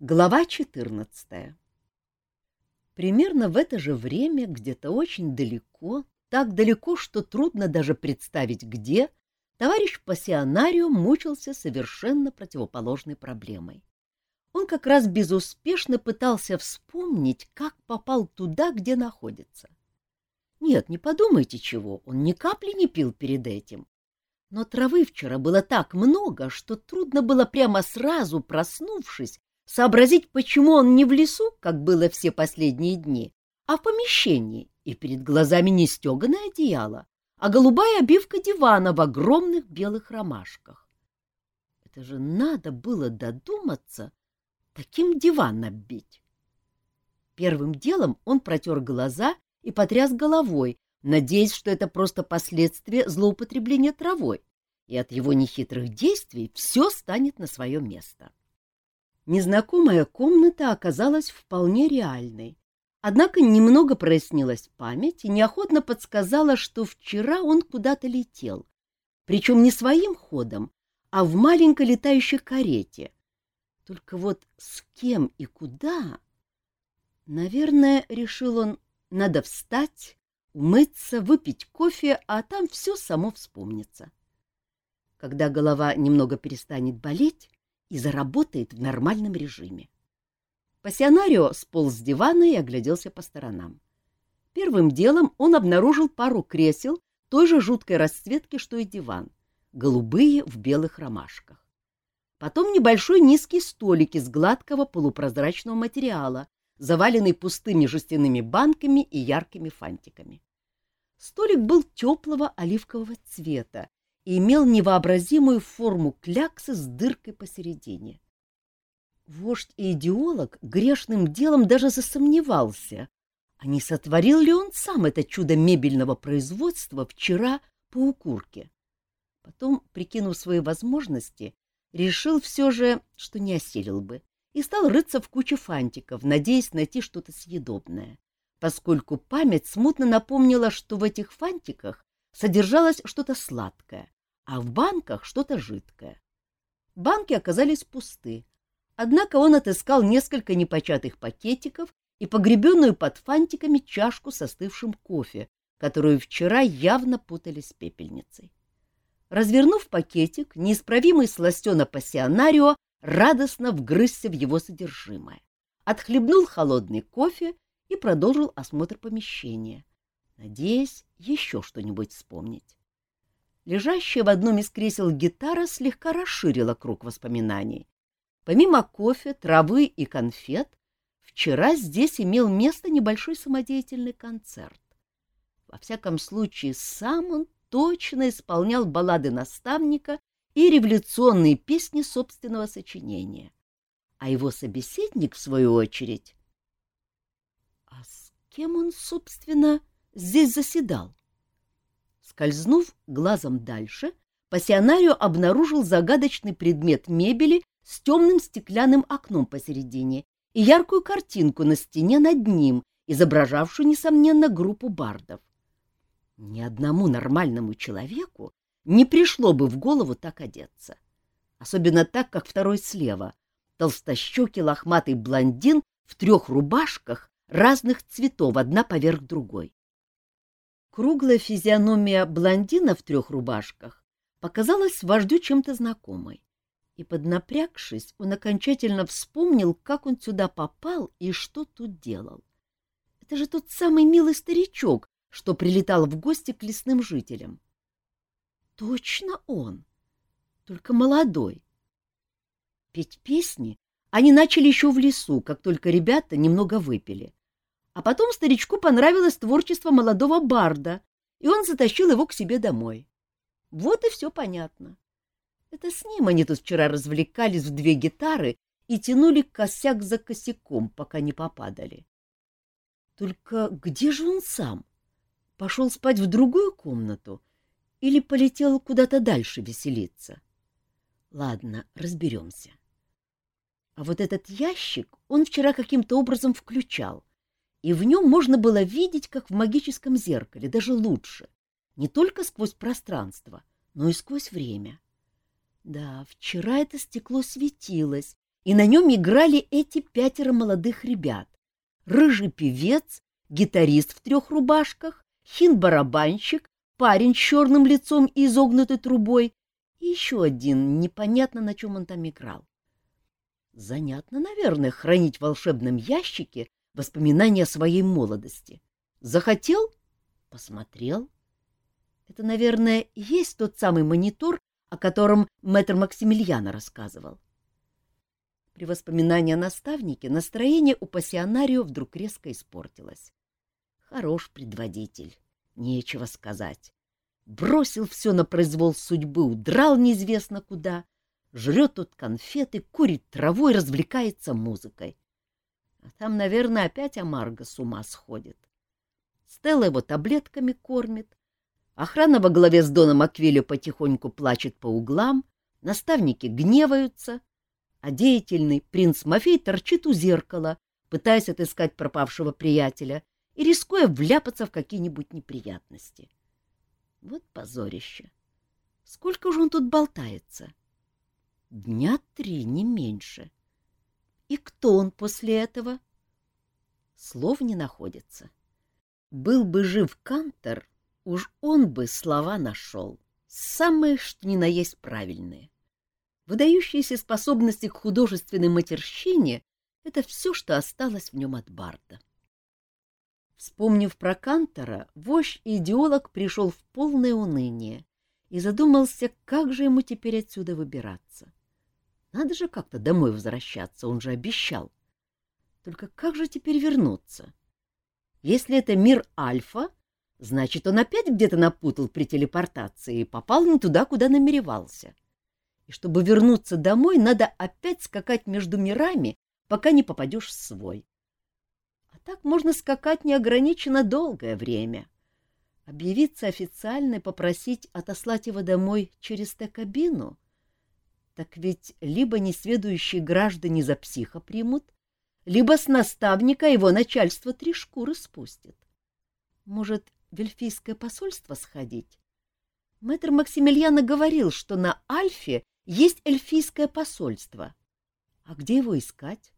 Глава 14 Примерно в это же время, где-то очень далеко, так далеко, что трудно даже представить где, товарищ пассионарио мучился совершенно противоположной проблемой. Он как раз безуспешно пытался вспомнить, как попал туда, где находится. Нет, не подумайте чего, он ни капли не пил перед этим. Но травы вчера было так много, что трудно было прямо сразу, проснувшись, сообразить, почему он не в лесу, как было все последние дни, а в помещении, и перед глазами не стеганое одеяло, а голубая обивка дивана в огромных белых ромашках. Это же надо было додуматься таким диван оббить. Первым делом он протер глаза и потряс головой, надеясь, что это просто последствия злоупотребления травой, и от его нехитрых действий все станет на свое место. Незнакомая комната оказалась вполне реальной. Однако немного прояснилась память и неохотно подсказала, что вчера он куда-то летел. Причем не своим ходом, а в маленькой летающей карете. Только вот с кем и куда? Наверное, решил он, надо встать, умыться, выпить кофе, а там все само вспомнится. Когда голова немного перестанет болеть, и заработает в нормальном режиме. Пассионарио сполз с дивана и огляделся по сторонам. Первым делом он обнаружил пару кресел той же жуткой расцветки, что и диван, голубые в белых ромашках. Потом небольшой низкий столик из гладкого полупрозрачного материала, заваленный пустыми жестяными банками и яркими фантиками. Столик был теплого оливкового цвета имел невообразимую форму кляксы с дыркой посередине. Вождь и идеолог грешным делом даже засомневался, а не сотворил ли он сам это чудо мебельного производства вчера по укурке. Потом, прикинув свои возможности, решил все же, что не осилил бы, и стал рыться в куче фантиков, надеясь найти что-то съедобное, поскольку память смутно напомнила, что в этих фантиках содержалось что-то сладкое, а в банках что-то жидкое. Банки оказались пусты, однако он отыскал несколько непочатых пакетиков и погребенную под фантиками чашку с остывшим кофе, которую вчера явно путали с пепельницей. Развернув пакетик, неисправимый сластена пассионарио радостно вгрызся в его содержимое, отхлебнул холодный кофе и продолжил осмотр помещения, надеясь еще что-нибудь вспомнить. Лежащая в одном из кресел гитара слегка расширила круг воспоминаний. Помимо кофе, травы и конфет, вчера здесь имел место небольшой самодеятельный концерт. Во всяком случае, сам он точно исполнял баллады наставника и революционные песни собственного сочинения. А его собеседник, в свою очередь... А с кем он, собственно, здесь заседал? Скользнув глазом дальше, пассионарио обнаружил загадочный предмет мебели с темным стеклянным окном посередине и яркую картинку на стене над ним, изображавшую, несомненно, группу бардов. Ни одному нормальному человеку не пришло бы в голову так одеться. Особенно так, как второй слева, толстощекий лохматый блондин в трех рубашках разных цветов, одна поверх другой. Круглая физиономия блондина в трех рубашках показалась вождю чем-то знакомой. И, поднапрягшись, он окончательно вспомнил, как он сюда попал и что тут делал. Это же тот самый милый старичок, что прилетал в гости к лесным жителям. Точно он, только молодой. Петь песни они начали еще в лесу, как только ребята немного выпили. А потом старичку понравилось творчество молодого барда, и он затащил его к себе домой. Вот и все понятно. Это с ним они тут вчера развлекались в две гитары и тянули косяк за косяком, пока не попадали. Только где же он сам? Пошел спать в другую комнату или полетел куда-то дальше веселиться? Ладно, разберемся. А вот этот ящик он вчера каким-то образом включал и в нем можно было видеть, как в магическом зеркале, даже лучше, не только сквозь пространство, но и сквозь время. Да, вчера это стекло светилось, и на нем играли эти пятеро молодых ребят. Рыжий певец, гитарист в трех рубашках, хин-барабанщик, парень с черным лицом и изогнутой трубой, и еще один, непонятно, на чем он там играл. Занятно, наверное, хранить в волшебном ящике воспоминания о своей молодости. Захотел — посмотрел. Это, наверное, есть тот самый монитор, о котором мэтр Максимилиана рассказывал. При воспоминании о наставнике настроение у пассионарио вдруг резко испортилось. Хорош предводитель, нечего сказать. Бросил все на произвол судьбы, удрал неизвестно куда, жрет тут конфеты, курит травой, развлекается музыкой. Там, наверное, опять Амарго с ума сходит. Стелла его таблетками кормит, охрана во главе с Доном Аквилио потихоньку плачет по углам, наставники гневаются, а деятельный принц Мафей торчит у зеркала, пытаясь отыскать пропавшего приятеля и рискуя вляпаться в какие-нибудь неприятности. Вот позорище! Сколько же он тут болтается? Дня три, не меньше. И кто он после этого? Слов не находится. Был бы жив Кантор, уж он бы слова нашел, самые что ни на есть правильные. Выдающиеся способности к художественной матерщине — это все, что осталось в нем от Барда. Вспомнив про Кантора, вождь и идеолог пришел в полное уныние и задумался, как же ему теперь отсюда выбираться. Надо же как-то домой возвращаться, он же обещал. Только как же теперь вернуться? Если это мир Альфа, значит, он опять где-то напутал при телепортации и попал не туда, куда намеревался. И чтобы вернуться домой, надо опять скакать между мирами, пока не попадешь в свой. Так можно скакать неограниченно долгое время. Объявиться официально и попросить отослать его домой через Т-кабину? Так ведь либо несведущие граждане за психа примут, либо с наставника его начальство три шкуры спустит. Может, в эльфийское посольство сходить? Мэтр Максимилиана говорил, что на Альфе есть эльфийское посольство. А где его искать?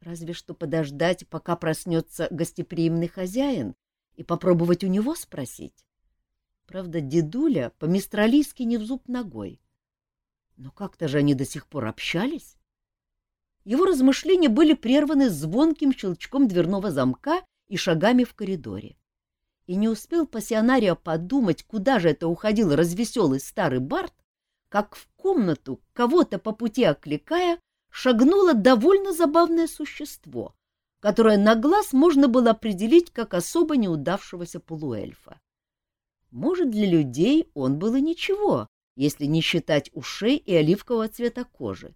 Разве что подождать, пока проснется гостеприимный хозяин, и попробовать у него спросить. Правда, дедуля по-мистралийски не в зуб ногой. Но как-то же они до сих пор общались. Его размышления были прерваны звонким щелчком дверного замка и шагами в коридоре. И не успел пассионарио подумать, куда же это уходил развеселый старый Барт, как в комнату, кого-то по пути окликая, шагнуло довольно забавное существо, которое на глаз можно было определить как особо неудавшегося полуэльфа. Может, для людей он был и ничего, если не считать ушей и оливкового цвета кожи.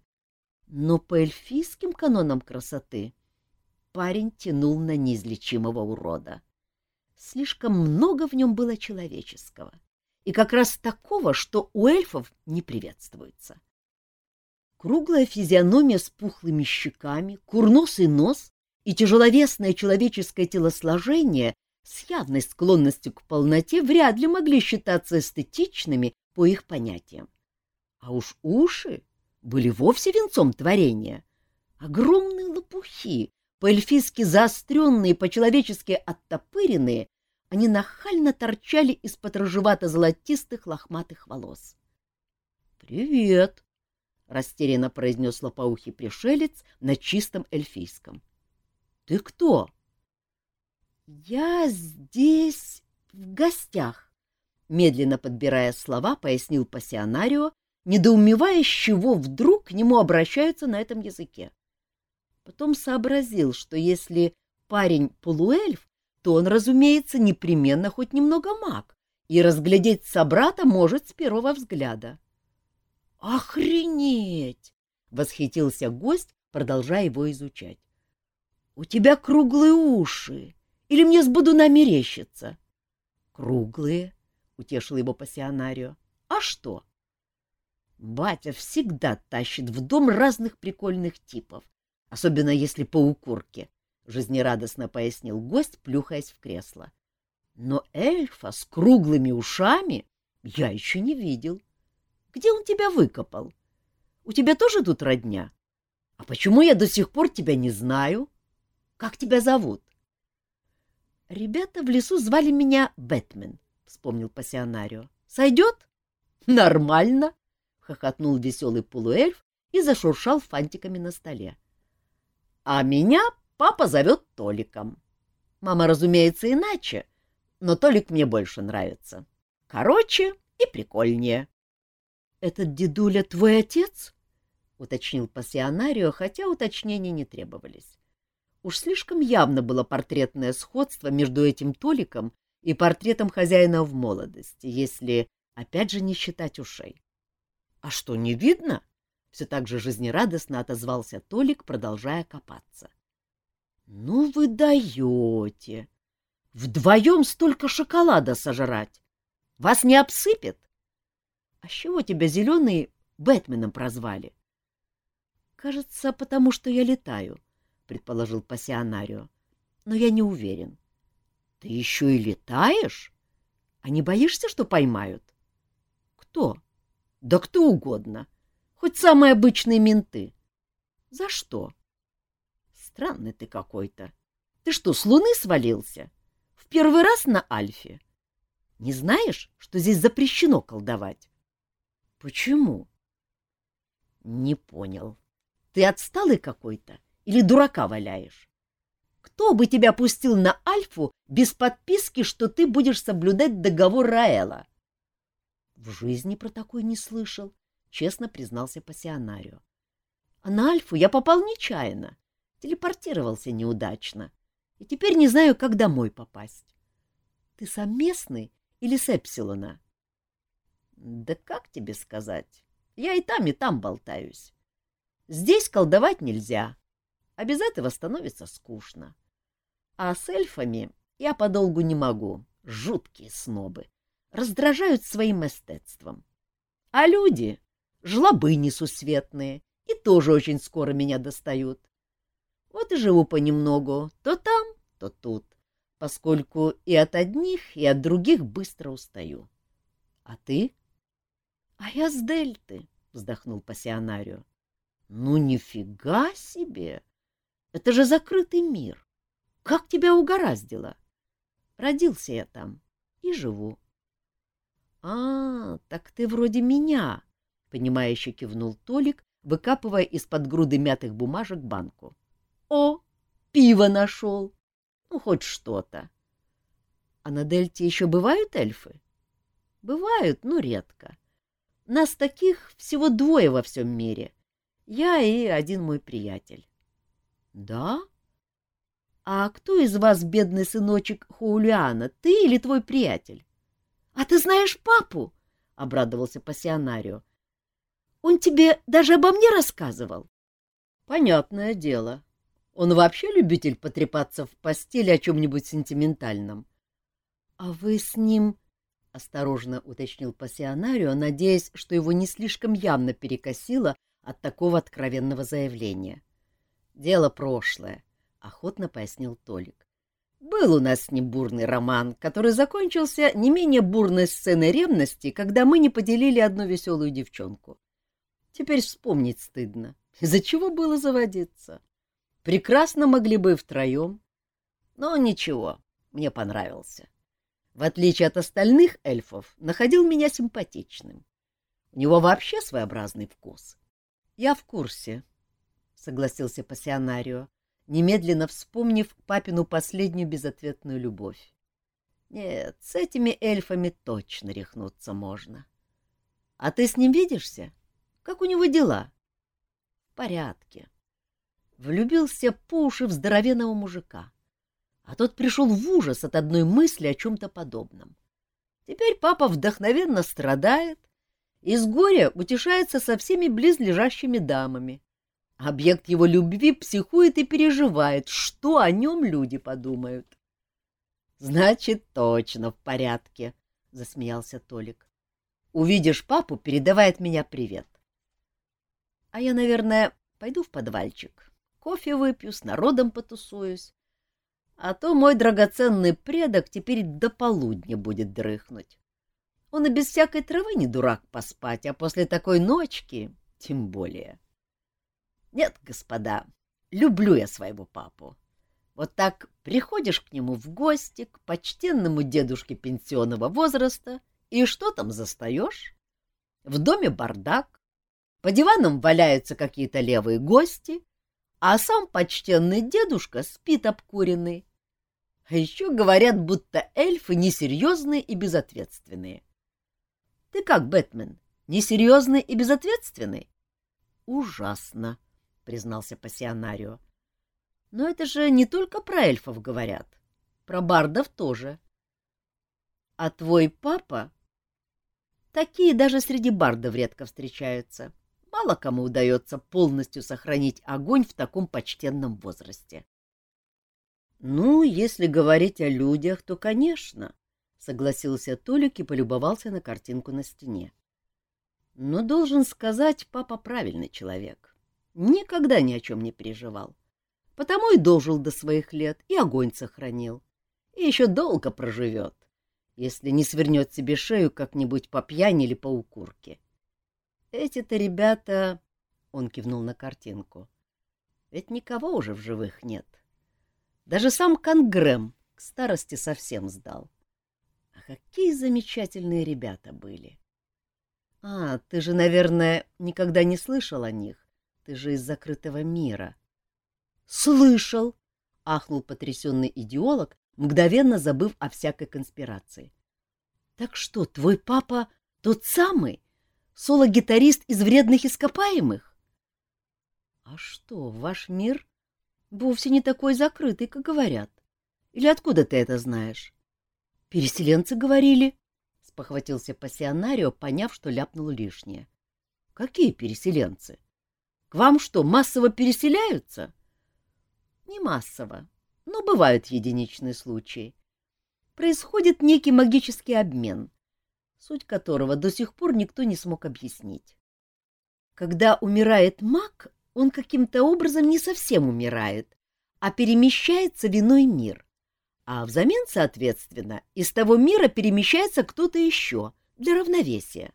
Но по эльфийским канонам красоты парень тянул на неизлечимого урода. Слишком много в нем было человеческого, и как раз такого, что у эльфов не приветствуется. Круглая физиономия с пухлыми щеками, курносый нос и тяжеловесное человеческое телосложение с явной склонностью к полноте вряд ли могли считаться эстетичными по их понятиям. А уж уши были вовсе венцом творения. Огромные лопухи, по-эльфийски заостренные, по-человечески оттопыренные, они нахально торчали из-под рыжевато-золотистых лохматых волос. «Привет!» растерянно произнес лопоухий пришелец на чистом эльфийском. — Ты кто? — Я здесь в гостях, — медленно подбирая слова, пояснил пассионарио, недоумевая, с чего вдруг к нему обращаются на этом языке. Потом сообразил, что если парень полуэльф, то он, разумеется, непременно хоть немного маг, и разглядеть собрата может с первого взгляда. — «Охренеть!» — восхитился гость, продолжая его изучать. «У тебя круглые уши! Или мне сбуду намерещиться?» «Круглые», — утешил его пассионарио. «А что?» Батя всегда тащит в дом разных прикольных типов, особенно если по укурке, — жизнерадостно пояснил гость, плюхаясь в кресло. Но эльфа с круглыми ушами я еще не видел. — где он тебя выкопал? У тебя тоже тут родня? А почему я до сих пор тебя не знаю? Как тебя зовут? Ребята в лесу звали меня Бэтмен, вспомнил пассионарио. Сойдет? Нормально, хохотнул веселый полуэльф и зашуршал фантиками на столе. А меня папа зовет Толиком. Мама, разумеется, иначе, но Толик мне больше нравится. Короче и прикольнее. — Этот дедуля твой отец? — уточнил пассионарио, хотя уточнения не требовались. Уж слишком явно было портретное сходство между этим Толиком и портретом хозяина в молодости, если, опять же, не считать ушей. — А что, не видно? — все так же жизнерадостно отозвался Толик, продолжая копаться. — Ну вы даете! Вдвоем столько шоколада сожрать! Вас не обсыпет? А чего тебя зеленые Бэтменом прозвали? — Кажется, потому что я летаю, — предположил пассионарио. — Но я не уверен. — Ты еще и летаешь? А не боишься, что поймают? — Кто? — Да кто угодно. Хоть самые обычные менты. — За что? — Странный ты какой-то. Ты что, с луны свалился? В первый раз на Альфе? Не знаешь, что здесь запрещено колдовать? Почему? Не понял. Ты отсталый какой-то или дурака валяешь? Кто бы тебя пустил на Альфу без подписки, что ты будешь соблюдать договор Раэла? В жизни про такой не слышал, честно признался пассионарио. А на Альфу я попал нечаянно, телепортировался неудачно, и теперь не знаю, как домой попасть. Ты сам местный или с Эпсилона? — да как тебе сказать? Я и там, и там болтаюсь. Здесь колдовать нельзя, а без этого становится скучно. А с эльфами я подолгу не могу, жуткие снобы, раздражают своим эстетством. А люди — жлобы несусветные, и тоже очень скоро меня достают. Вот и живу понемногу, то там, то тут, поскольку и от одних, и от других быстро устаю. А ты? — А я с Дельты, — вздохнул пассионарио. — Ну, нифига себе! Это же закрытый мир. Как тебя угораздило? Родился я там и живу. — А, так ты вроде меня, — понимающе кивнул Толик, выкапывая из-под груды мятых бумажек банку. — О, пиво нашел! Ну, хоть что-то. — А на Дельте еще бывают эльфы? — Бывают, но редко. Нас таких всего двое во всем мире. Я и один мой приятель. — Да? А кто из вас бедный сыночек Хоулиана, ты или твой приятель? — А ты знаешь папу? — обрадовался пассионарио. — Он тебе даже обо мне рассказывал? — Понятное дело. Он вообще любитель потрепаться в постели о чем-нибудь сентиментальном. — А вы с ним — осторожно уточнил пассионарио, надеясь, что его не слишком явно перекосило от такого откровенного заявления. «Дело прошлое», — охотно пояснил Толик. «Был у нас с ним бурный роман, который закончился не менее бурной сценой ревности, когда мы не поделили одну веселую девчонку. Теперь вспомнить стыдно. Из-за чего было заводиться? Прекрасно могли бы втроем. Но ничего, мне понравился в отличие от остальных эльфов, находил меня симпатичным. У него вообще своеобразный вкус. — Я в курсе, — согласился пассионарио, немедленно вспомнив папину последнюю безответную любовь. Нет, с этими эльфами точно рехнуться можно. А ты с ним видишься? Как у него дела? В порядке. Влюбился по уши в здоровенного мужика а тот пришел в ужас от одной мысли о чем-то подобном. Теперь папа вдохновенно страдает и с горя утешается со всеми близлежащими дамами. Объект его любви психует и переживает, что о нем люди подумают. — Значит, точно в порядке, — засмеялся Толик. — Увидишь папу, передавай от меня привет. — А я, наверное, пойду в подвальчик. Кофе выпью, с народом потусуюсь а то мой драгоценный предок теперь до полудня будет дрыхнуть. Он и без всякой травы не дурак поспать, а после такой ночки тем более. Нет, господа, люблю я своего папу. Вот так приходишь к нему в гости, к почтенному дедушке пенсионного возраста, и что там застаешь? В доме бардак, по диванам валяются какие-то левые гости, а сам почтенный дедушка спит обкуренный. А еще говорят, будто эльфы несерьезные и безответственные. Ты как, Бэтмен, несерьезный и безответственный? Ужасно, признался пассионарио. Но это же не только про эльфов говорят, про бардов тоже. А твой папа? Такие даже среди бардов редко встречаются. Мало кому удается полностью сохранить огонь в таком почтенном возрасте. — Ну, если говорить о людях, то, конечно, — согласился Толик и полюбовался на картинку на стене. Но, должен сказать, папа правильный человек. Никогда ни о чем не переживал. Потому и дожил до своих лет, и огонь сохранил. И еще долго проживет, если не свернет себе шею как-нибудь по пьяни или по укурке. — эти-то ребята... Он кивнул на картинку. Ведь никого уже в живых нет. Даже сам Конгрэм к старости совсем сдал. А какие замечательные ребята были! А, ты же, наверное, никогда не слышал о них. Ты же из закрытого мира. Слышал! — ахнул потрясенный идеолог, мгновенно забыв о всякой конспирации. — Так что, твой папа тот самый, соло-гитарист из вредных ископаемых? — А что, ваш мир вовсе не такой закрытый, как говорят? Или откуда ты это знаешь? — Переселенцы говорили, — спохватился пассионарио, поняв, что ляпнул лишнее. — Какие переселенцы? К вам что, массово переселяются? — Не массово, но бывают единичные случаи. Происходит некий магический обмен, суть которого до сих пор никто не смог объяснить. Когда умирает маг, он каким-то образом не совсем умирает, а перемещается в иной мир. А взамен, соответственно, из того мира перемещается кто-то еще для равновесия.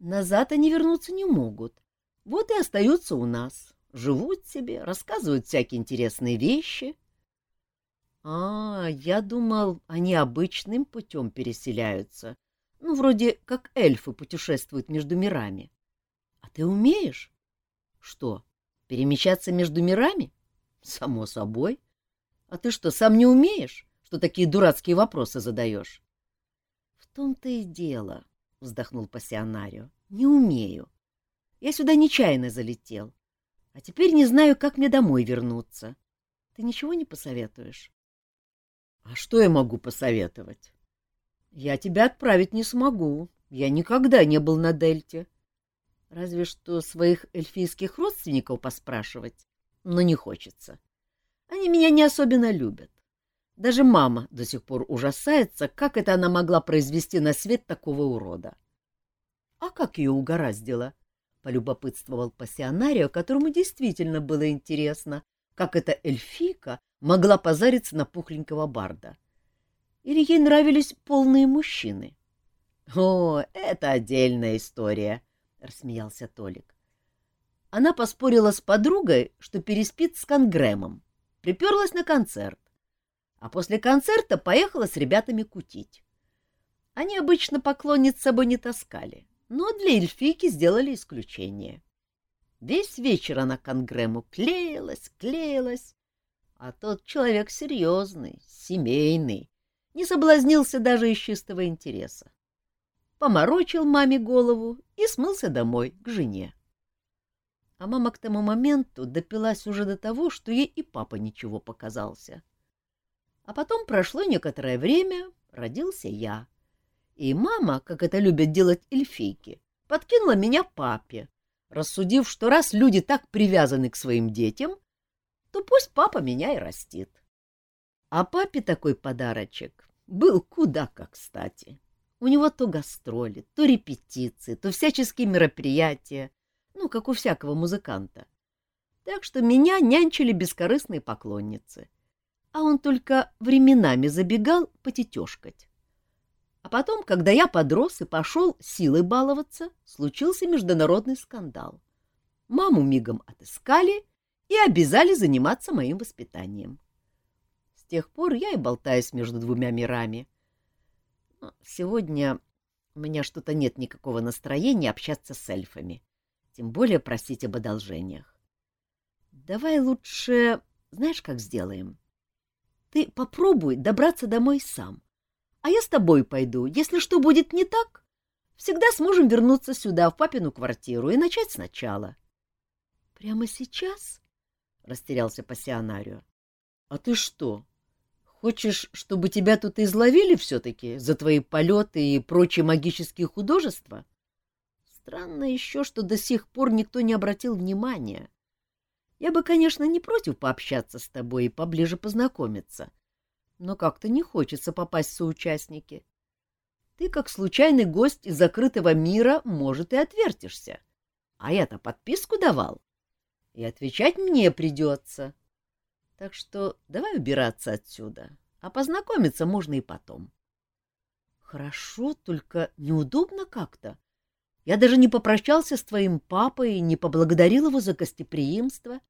Назад они вернуться не могут. Вот и остаются у нас. Живут себе, рассказывают всякие интересные вещи. А, я думал, они обычным путем переселяются, ну, вроде как эльфы путешествуют между мирами. А ты умеешь? Что, перемещаться между мирами? Само собой. А ты что, сам не умеешь, что такие дурацкие вопросы задаешь? В том-то и дело, вздохнул пассионарио. Не умею. Я сюда нечаянно залетел. А теперь не знаю, как мне домой вернуться. Ты ничего не посоветуешь? А что я могу посоветовать? Я тебя отправить не смогу. Я никогда не был на Дельте. Разве что своих эльфийских родственников поспрашивать. Но не хочется. Они меня не особенно любят. Даже мама до сих пор ужасается, как это она могла произвести на свет такого урода. — А как ее угораздило? — полюбопытствовал пассионарио, которому действительно было интересно, как эта эльфийка могла позариться на пухленького барда. — или ей нравились полные мужчины? — О, это отдельная история, — рассмеялся Толик. Она поспорила с подругой, что переспит с Конгрэмом, приперлась на концерт, а после концерта поехала с ребятами кутить. Они обычно поклонниц с собой не таскали, но для эльфийки сделали исключение. Весь вечер она Конгрэму клеилась, клеилась, а тот человек серьезный, семейный, не соблазнился даже из чистого интереса. Поморочил маме голову и смылся домой, к жене. А мама к тому моменту допилась уже до того, что ей и папа ничего показался. А потом прошло некоторое время, родился я. И мама, как это любят делать эльфийки, подкинула меня папе, рассудив, что раз люди так привязаны к своим детям, то пусть папа меня и растит. А папе такой подарочек был куда как кстати. У него то гастроли, то репетиции, то всяческие мероприятия, ну, как у всякого музыканта. Так что меня нянчили бескорыстные поклонницы. А он только временами забегал потетешкать. А потом, когда я подрос и пошел силой баловаться, случился международный скандал. Маму мигом отыскали и обязали заниматься моим воспитанием. С тех пор я и болтаюсь между двумя мирами. Но сегодня у меня что-то нет никакого настроения общаться с эльфами, тем более просить об одолжениях. Давай лучше, знаешь, как сделаем? Ты попробуй добраться домой сам, а я с тобой пойду. Если что будет не так, всегда сможем вернуться сюда, в папину квартиру, и начать сначала. — Прямо сейчас? — растерялся пассионарио. — А ты что, хочешь, чтобы тебя тут изловили все-таки за твои полеты и прочие магические художества? Странно еще, что до сих пор никто не обратил внимания. Я бы, конечно, не против пообщаться с тобой и поближе познакомиться, но как-то не хочется попасть в соучастники. Ты, как случайный гость из закрытого мира, может, и отвертишься. А я-то подписку давал и отвечать мне придется. Так что давай убираться отсюда, а познакомиться можно и потом. Хорошо, только неудобно как-то. Я даже не попрощался с твоим папой и не поблагодарил его за гостеприимство.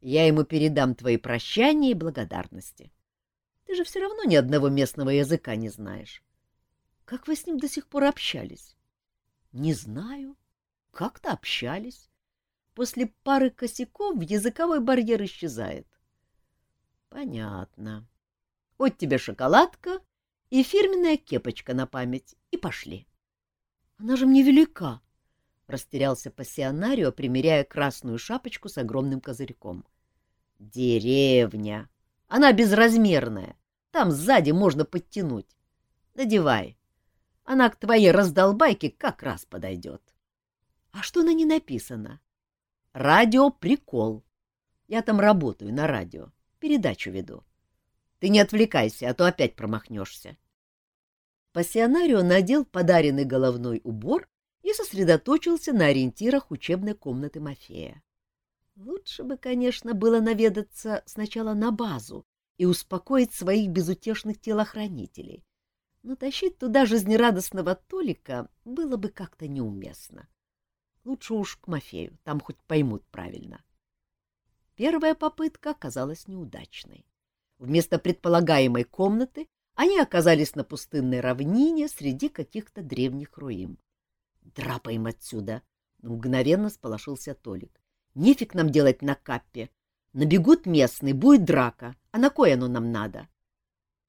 Я ему передам твои прощания и благодарности. Ты же все равно ни одного местного языка не знаешь. Как вы с ним до сих пор общались? Не знаю. Как-то общались. После пары косяков языковой барьер исчезает. Понятно. Вот тебе шоколадка и фирменная кепочка на память. И пошли. Она же мне велика, — растерялся пассионарио, примеряя красную шапочку с огромным козырьком. Деревня. Она безразмерная. Там сзади можно подтянуть. Надевай. Она к твоей раздолбайке как раз подойдет. А что на ней написано? Радио «Прикол». Я там работаю на радио, передачу веду. Ты не отвлекайся, а то опять промахнешься. Пассионарио надел подаренный головной убор и сосредоточился на ориентирах учебной комнаты Мафея. Лучше бы, конечно, было наведаться сначала на базу и успокоить своих безутешных телохранителей, но тащить туда жизнерадостного Толика было бы как-то неуместно. Лучше уж к Мафею, там хоть поймут правильно. Первая попытка оказалась неудачной. Вместо предполагаемой комнаты они оказались на пустынной равнине среди каких-то древних руин. «Драпаем отсюда!» — мгновенно сполошился Толик. «Нефиг нам делать на каппе. Набегут местные, будет драка. А на кое оно нам надо?»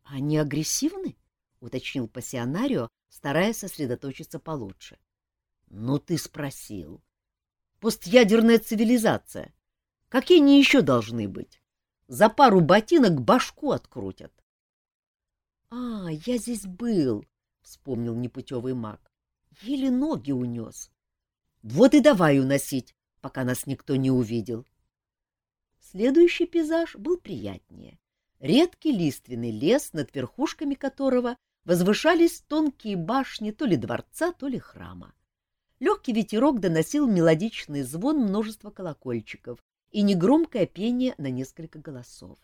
«Они агрессивны?» — уточнил пассионарио, стараясь сосредоточиться получше. Ну, ты спросил. Постъядерная цивилизация. Какие они еще должны быть? За пару ботинок башку открутят. — А, я здесь был, — вспомнил непутевый маг. Еле ноги унес. Вот и давай уносить, пока нас никто не увидел. Следующий пейзаж был приятнее. Редкий лиственный лес, над верхушками которого возвышались тонкие башни то ли дворца, то ли храма. Легкий ветерок доносил мелодичный звон множества колокольчиков и негромкое пение на несколько голосов.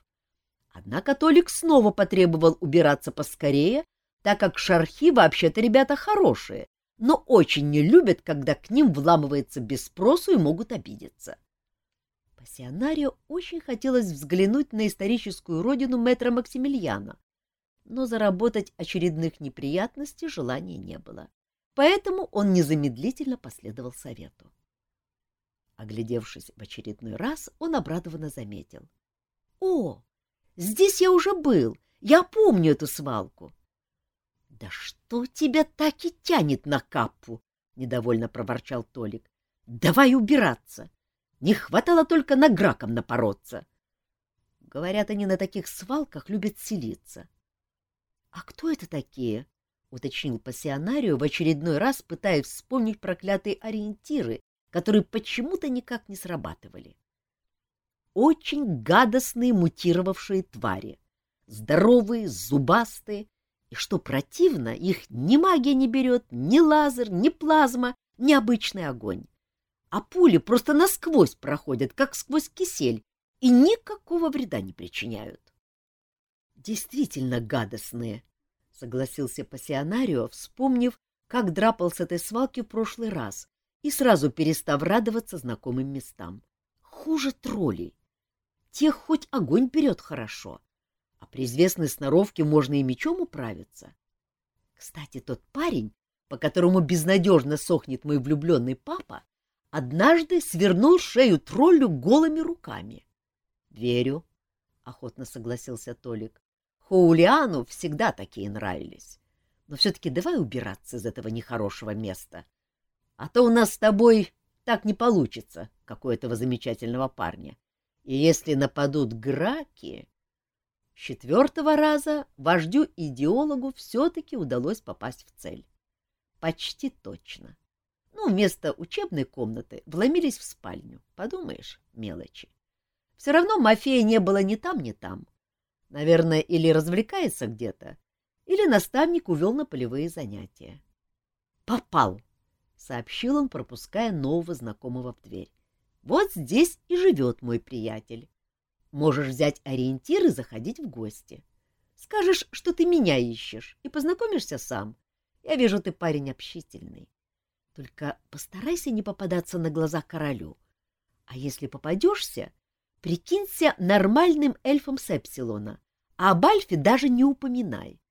Однако Толик снова потребовал убираться поскорее, так как шархи вообще-то ребята хорошие, но очень не любят, когда к ним вламывается без спросу и могут обидеться. Пассионарио очень хотелось взглянуть на историческую родину мэтра Максимилиана, но заработать очередных неприятностей желания не было поэтому он незамедлительно последовал совету. Оглядевшись в очередной раз, он обрадованно заметил. — О, здесь я уже был, я помню эту свалку. — Да что тебя так и тянет на каппу? — недовольно проворчал Толик. — Давай убираться. Не хватало только на граком напороться. Говорят, они на таких свалках любят селиться. — А кто это такие? — уточнил пассионарию в очередной раз, пытаясь вспомнить проклятые ориентиры, которые почему-то никак не срабатывали. Очень гадостные мутировавшие твари, здоровые, зубастые, и, что противно, их ни магия не берет, ни лазер, ни плазма, ни обычный огонь. А пули просто насквозь проходят, как сквозь кисель, и никакого вреда не причиняют. Действительно гадостные, согласился пассионарио, вспомнив, как драпал с этой свалки в прошлый раз и сразу перестав радоваться знакомым местам. Хуже троллей. Тех хоть огонь берет хорошо, а при известной сноровке можно и мечом управиться. Кстати, тот парень, по которому безнадежно сохнет мой влюбленный папа, однажды свернул шею троллю голыми руками. — Верю, — охотно согласился Толик. — Хоулиану всегда такие нравились. Но все-таки давай убираться из этого нехорошего места. А то у нас с тобой так не получится, как у этого замечательного парня. И если нападут граки... С четвертого раза вождю-идеологу все-таки удалось попасть в цель. Почти точно. Ну, вместо учебной комнаты вломились в спальню. Подумаешь, мелочи. Все равно Мафея не было ни там, ни там. Наверное, или развлекается где-то, или наставник увел на полевые занятия. «Попал!» — сообщил он, пропуская нового знакомого в дверь. «Вот здесь и живет мой приятель. Можешь взять ориентир и заходить в гости. Скажешь, что ты меня ищешь, и познакомишься сам. Я вижу, ты парень общительный. Только постарайся не попадаться на глаза королю. А если попадешься, прикинься нормальным эльфом Сепсилона, а об Альфе даже не упоминай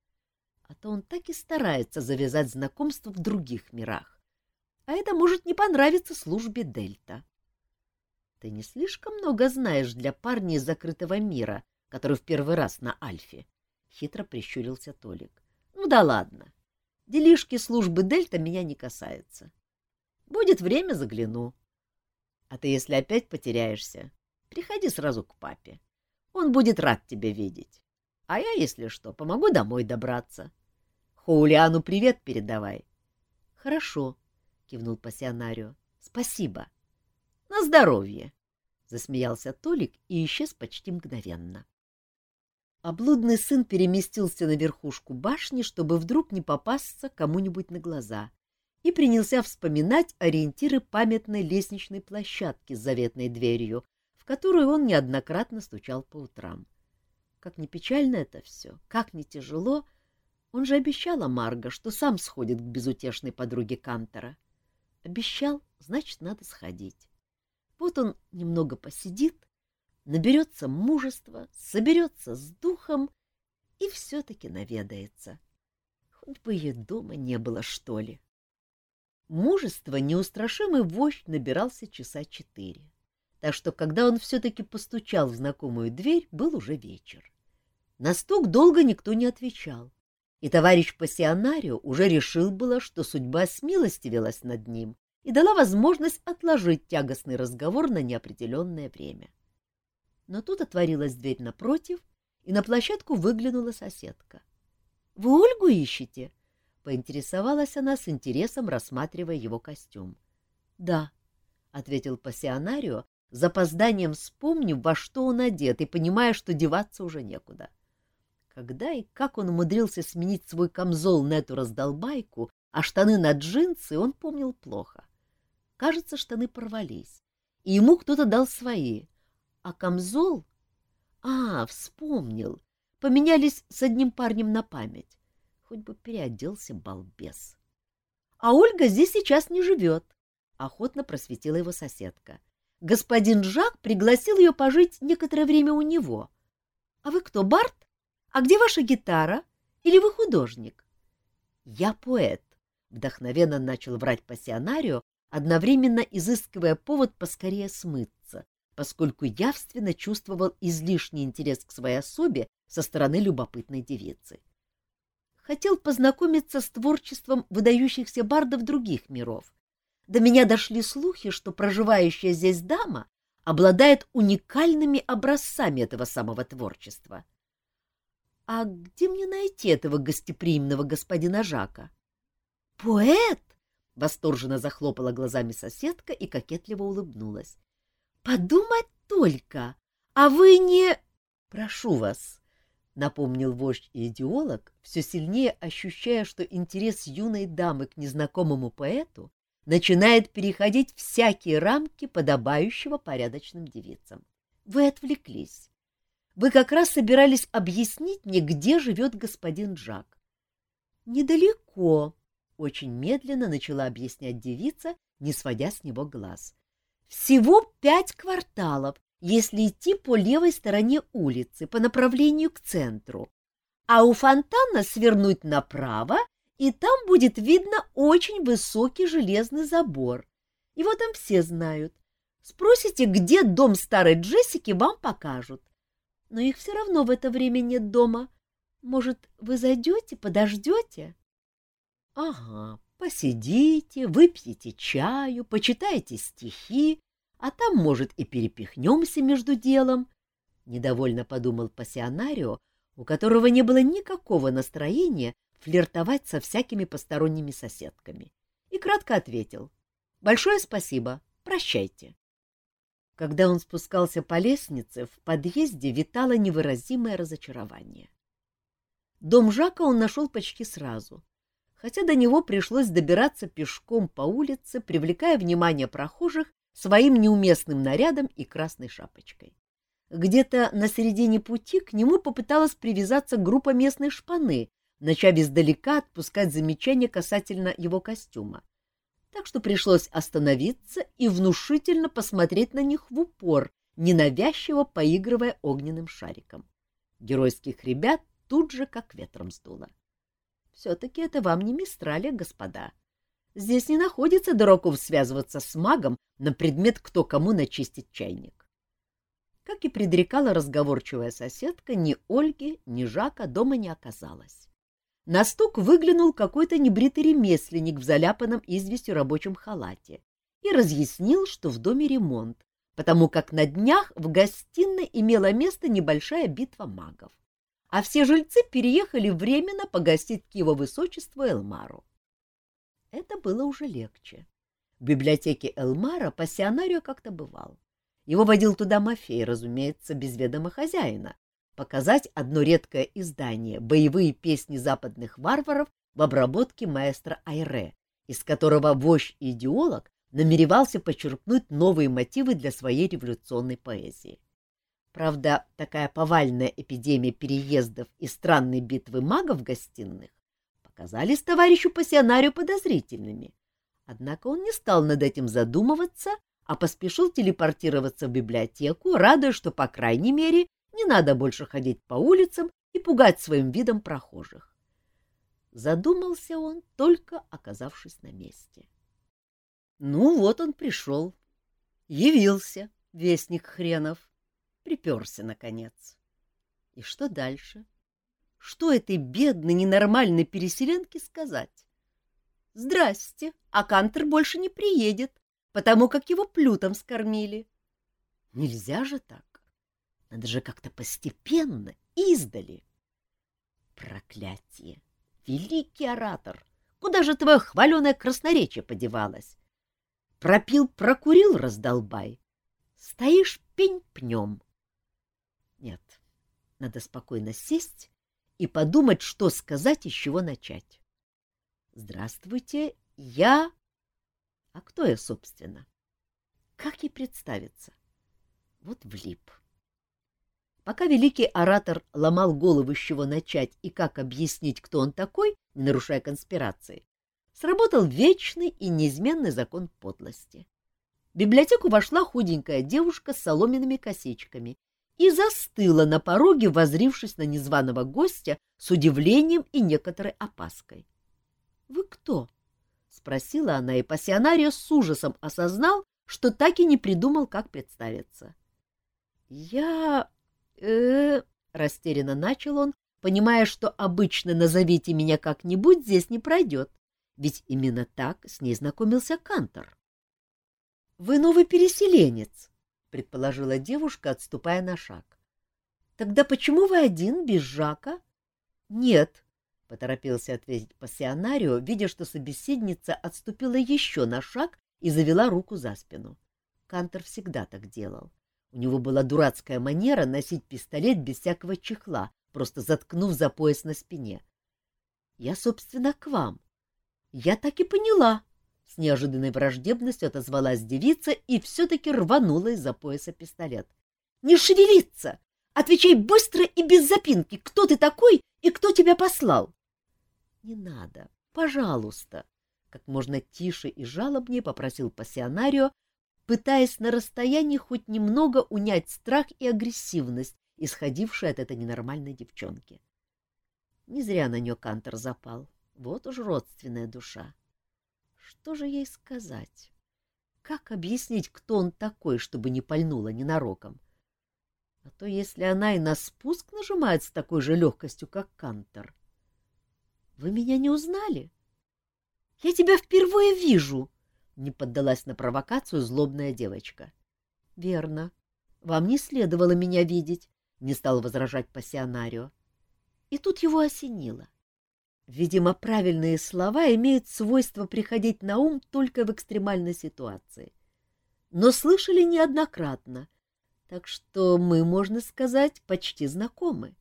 а то он так и старается завязать знакомство в других мирах. А это может не понравиться службе Дельта. Ты не слишком много знаешь для парня из закрытого мира, который в первый раз на Альфе? Хитро прищурился Толик. Ну да ладно. Делишки службы Дельта меня не касаются. Будет время, загляну. А ты, если опять потеряешься, приходи сразу к папе. Он будет рад тебя видеть. А я, если что, помогу домой добраться. Хоулиану привет передавай. — Хорошо, — кивнул пассионарио. — Спасибо. — На здоровье, — засмеялся Толик и исчез почти мгновенно. А блудный сын переместился на верхушку башни, чтобы вдруг не попасться кому-нибудь на глаза, и принялся вспоминать ориентиры памятной лестничной площадки с заветной дверью, в которую он неоднократно стучал по утрам. Как не печально это все, как не тяжело — он же обещал Марго, что сам сходит к безутешной подруге Кантера. Обещал, значит, надо сходить. Вот он немного посидит, наберется мужества, соберется с духом и все-таки наведается. Хоть бы ей дома не было, что ли. Мужество неустрашимый вождь набирался часа четыре. Так что, когда он все-таки постучал в знакомую дверь, был уже вечер. На стук долго никто не отвечал и товарищ пассионарио уже решил было, что судьба смилостивилась над ним и дала возможность отложить тягостный разговор на неопределенное время. Но тут отворилась дверь напротив, и на площадку выглянула соседка. — Вы Ольгу ищете? — поинтересовалась она с интересом, рассматривая его костюм. — Да, — ответил пассионарио, запозданием вспомнив, во что он одет, и понимая, что деваться уже некуда. Когда и как он умудрился сменить свой камзол на эту раздолбайку, а штаны на джинсы, он помнил плохо. Кажется, штаны порвались, и ему кто-то дал свои. А камзол... А, вспомнил. Поменялись с одним парнем на память. Хоть бы переоделся, балбес. А Ольга здесь сейчас не живет, — охотно просветила его соседка. Господин Жак пригласил ее пожить некоторое время у него. — А вы кто, Барт? А где ваша гитара? Или вы художник? Я поэт, вдохновенно начал врать пассионарио, одновременно изыскивая повод поскорее смыться, поскольку явственно чувствовал излишний интерес к своей особе со стороны любопытной девицы. Хотел познакомиться с творчеством выдающихся бардов других миров. До меня дошли слухи, что проживающая здесь дама обладает уникальными образцами этого самого творчества. А где мне найти этого гостеприимного господина Жака? Поэт! Восторженно захлопала глазами соседка и кокетливо улыбнулась. Подумать только! А вы не... Прошу вас, напомнил вождь и идеолог, все сильнее ощущая, что интерес юной дамы к незнакомому поэту начинает переходить всякие рамки подобающего порядочным девицам. Вы отвлеклись. Вы как раз собирались объяснить мне, где живет господин Джак. — Недалеко, — очень медленно начала объяснять девица не сводя с него глаз. Всего пять кварталов, если идти по левой стороне улицы, по направлению к центру. А у фонтана свернуть направо, и там будет видно очень высокий железный забор. Его там все знают. Спросите, где дом старой Джессики, вам покажут. Но их все равно в это время нет дома. Может, вы зайдете, подождете? — Ага, посидите, выпьете чаю, почитайте стихи, а там, может, и перепихнемся между делом. Недовольно подумал пассионарио, у которого не было никакого настроения флиртовать со всякими посторонними соседками, и кратко ответил «Большое спасибо, прощайте». Когда он спускался по лестнице, в подъезде витало невыразимое разочарование. Дом Жака он нашел почти сразу, хотя до него пришлось добираться пешком по улице, привлекая внимание прохожих своим неуместным нарядом и красной шапочкой. Где-то на середине пути к нему попыталась привязаться группа местной шпаны, начав издалека отпускать замечания касательно его костюма. Так что пришлось остановиться и внушительно посмотреть на них в упор, ненавязчиво поигрывая огненным шариком. Геройских ребят тут же как ветром сдуло. Все-таки это вам не мистрали, господа. Здесь не находится дураков связываться с магом на предмет, кто кому начистит чайник. Как и предрекала разговорчивая соседка, ни Ольги, ни Жака дома не оказалось. На стук выглянул какой-то небритый ремесленник в заляпанном известью рабочем халате и разъяснил, что в доме ремонт, потому как на днях в гостиной имела место небольшая битва магов, а все жильцы переехали временно погостить к его высочеству Элмару. Это было уже легче. В библиотеке Элмара пассионарио как-то бывал. Его водил туда Мафей, разумеется, без ведома хозяина, показать одно редкое издание «Боевые песни западных варваров» в обработке маэстро Айре, из которого вождь и идеолог намеревался почерпнуть новые мотивы для своей революционной поэзии. Правда, такая повальная эпидемия переездов и странной битвы магов гостиных показались товарищу пассионарию подозрительными. Однако он не стал над этим задумываться а поспешил телепортироваться в библиотеку, радуясь, что, по крайней мере, не надо больше ходить по улицам и пугать своим видом прохожих. Задумался он, только оказавшись на месте. Ну вот он пришел. Явился, вестник хренов. Приперся, наконец. И что дальше? Что этой бедной, ненормальной переселенке сказать? Здрасте, а Кантер больше не приедет, потому как его плютом скормили. Нельзя же так. Надо же как-то постепенно, издали. Проклятие! Великий оратор! Куда же твое хваленое красноречие подевалось? Пропил, прокурил, раздолбай. Стоишь пень пнем. Нет, надо спокойно сесть и подумать, что сказать и с чего начать. Здравствуйте, я а кто я, собственно? Как ей представиться? Вот влип. Пока великий оратор ломал голову, с чего начать и как объяснить, кто он такой, не нарушая конспирации, сработал вечный и неизменный закон подлости. В библиотеку вошла худенькая девушка с соломенными косичками и застыла на пороге, возрившись на незваного гостя с удивлением и некоторой опаской. — Вы кто? спросила она, и пассионарио с ужасом осознал, что так и не придумал, как представиться. — Я... э растерянно начал он, понимая, что обычно «назовите меня как-нибудь» здесь не пройдет, ведь именно так с ней знакомился Кантор. — Вы новый переселенец, — предположила девушка, отступая на шаг. — Тогда почему вы один, без Жака? — Нет, — поторопился ответить пассионарио, видя, что собеседница отступила еще на шаг и завела руку за спину. Кантор всегда так делал. У него была дурацкая манера носить пистолет без всякого чехла, просто заткнув за пояс на спине. — Я, собственно, к вам. — Я так и поняла. С неожиданной враждебностью отозвалась девица и все-таки рванула из-за пояса пистолет. — Не шевелиться! Отвечай быстро и без запинки, кто ты такой и кто тебя послал. — Не надо, пожалуйста, — как можно тише и жалобнее попросил пассионарио, пытаясь на расстоянии хоть немного унять страх и агрессивность, исходившие от этой ненормальной девчонки. Не зря на нее Кантор запал. Вот уж родственная душа. Что же ей сказать? Как объяснить, кто он такой, чтобы не пальнула ненароком? А то если она и на спуск нажимает с такой же легкостью, как Кантор. Вы меня не узнали? Я тебя впервые вижу, не поддалась на провокацию злобная девочка. — Верно. Вам не следовало меня видеть, — не стал возражать пассионарио. И тут его осенило. Видимо, правильные слова имеют свойство приходить на ум только в экстремальной ситуации. Но слышали неоднократно, так что мы, можно сказать, почти знакомы.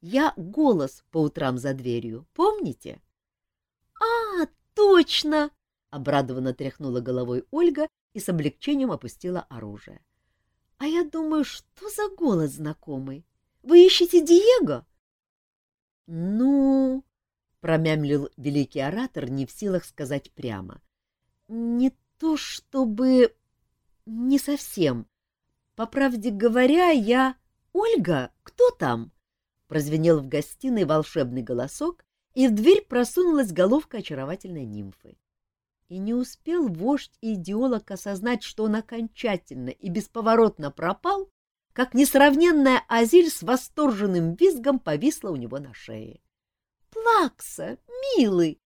Я голос по утрам за дверью, помните? — А, точно! — обрадованно тряхнула головой Ольга и с облегчением опустила оружие. — А я думаю, что за голос знакомый? Вы ищете Диего? — Ну, — промямлил великий оратор, не в силах сказать прямо. — Не то чтобы... Не совсем. По правде говоря, я... — Ольга, кто там? — прозвенел в гостиной волшебный голосок, и в дверь просунулась головка очаровательной нимфы. И не успел вождь и идеолог осознать, что он окончательно и бесповоротно пропал, как несравненная Азиль с восторженным визгом повисла у него на шее. — Плакса, милый,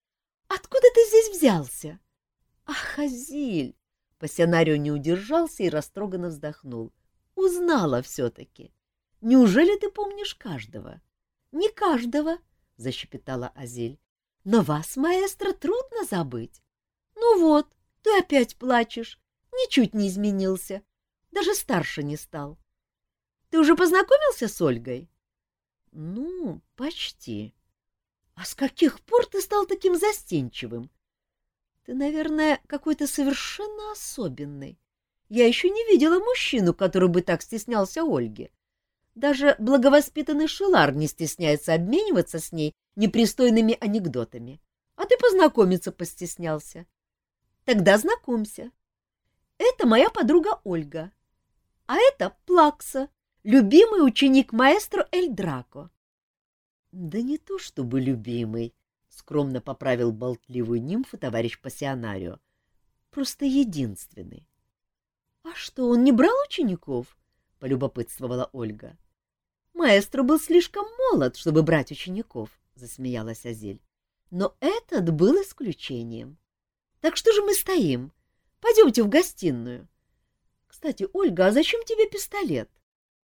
откуда ты здесь взялся? — Ах, Азиль! Пассионарио не удержался и растроганно вздохнул. — Узнала все-таки. Неужели ты помнишь каждого? — Не каждого, — защепетала Азиль. — Но вас, маэстро, трудно забыть. Ну вот, ты опять плачешь. Ничуть не изменился. Даже старше не стал. Ты уже познакомился с Ольгой? Ну, почти. А с каких пор ты стал таким застенчивым? Ты, наверное, какой-то совершенно особенный. Я еще не видела мужчину, который бы так стеснялся Ольги. Даже благовоспитанный Шилар не стесняется обмениваться с ней непристойными анекдотами. А ты познакомиться постеснялся. Тогда знакомься. Это моя подруга Ольга, а это Плакса, любимый ученик маэстро Эль Драко. — Да не то чтобы любимый, — скромно поправил болтливую нимфу товарищ пассионарио. — Просто единственный. — А что, он не брал учеников? — полюбопытствовала Ольга. — Маэстро был слишком молод, чтобы брать учеников, — засмеялась Азель. Но этот был исключением. Так что же мы стоим? Пойдемте в гостиную. Кстати, Ольга, а зачем тебе пистолет?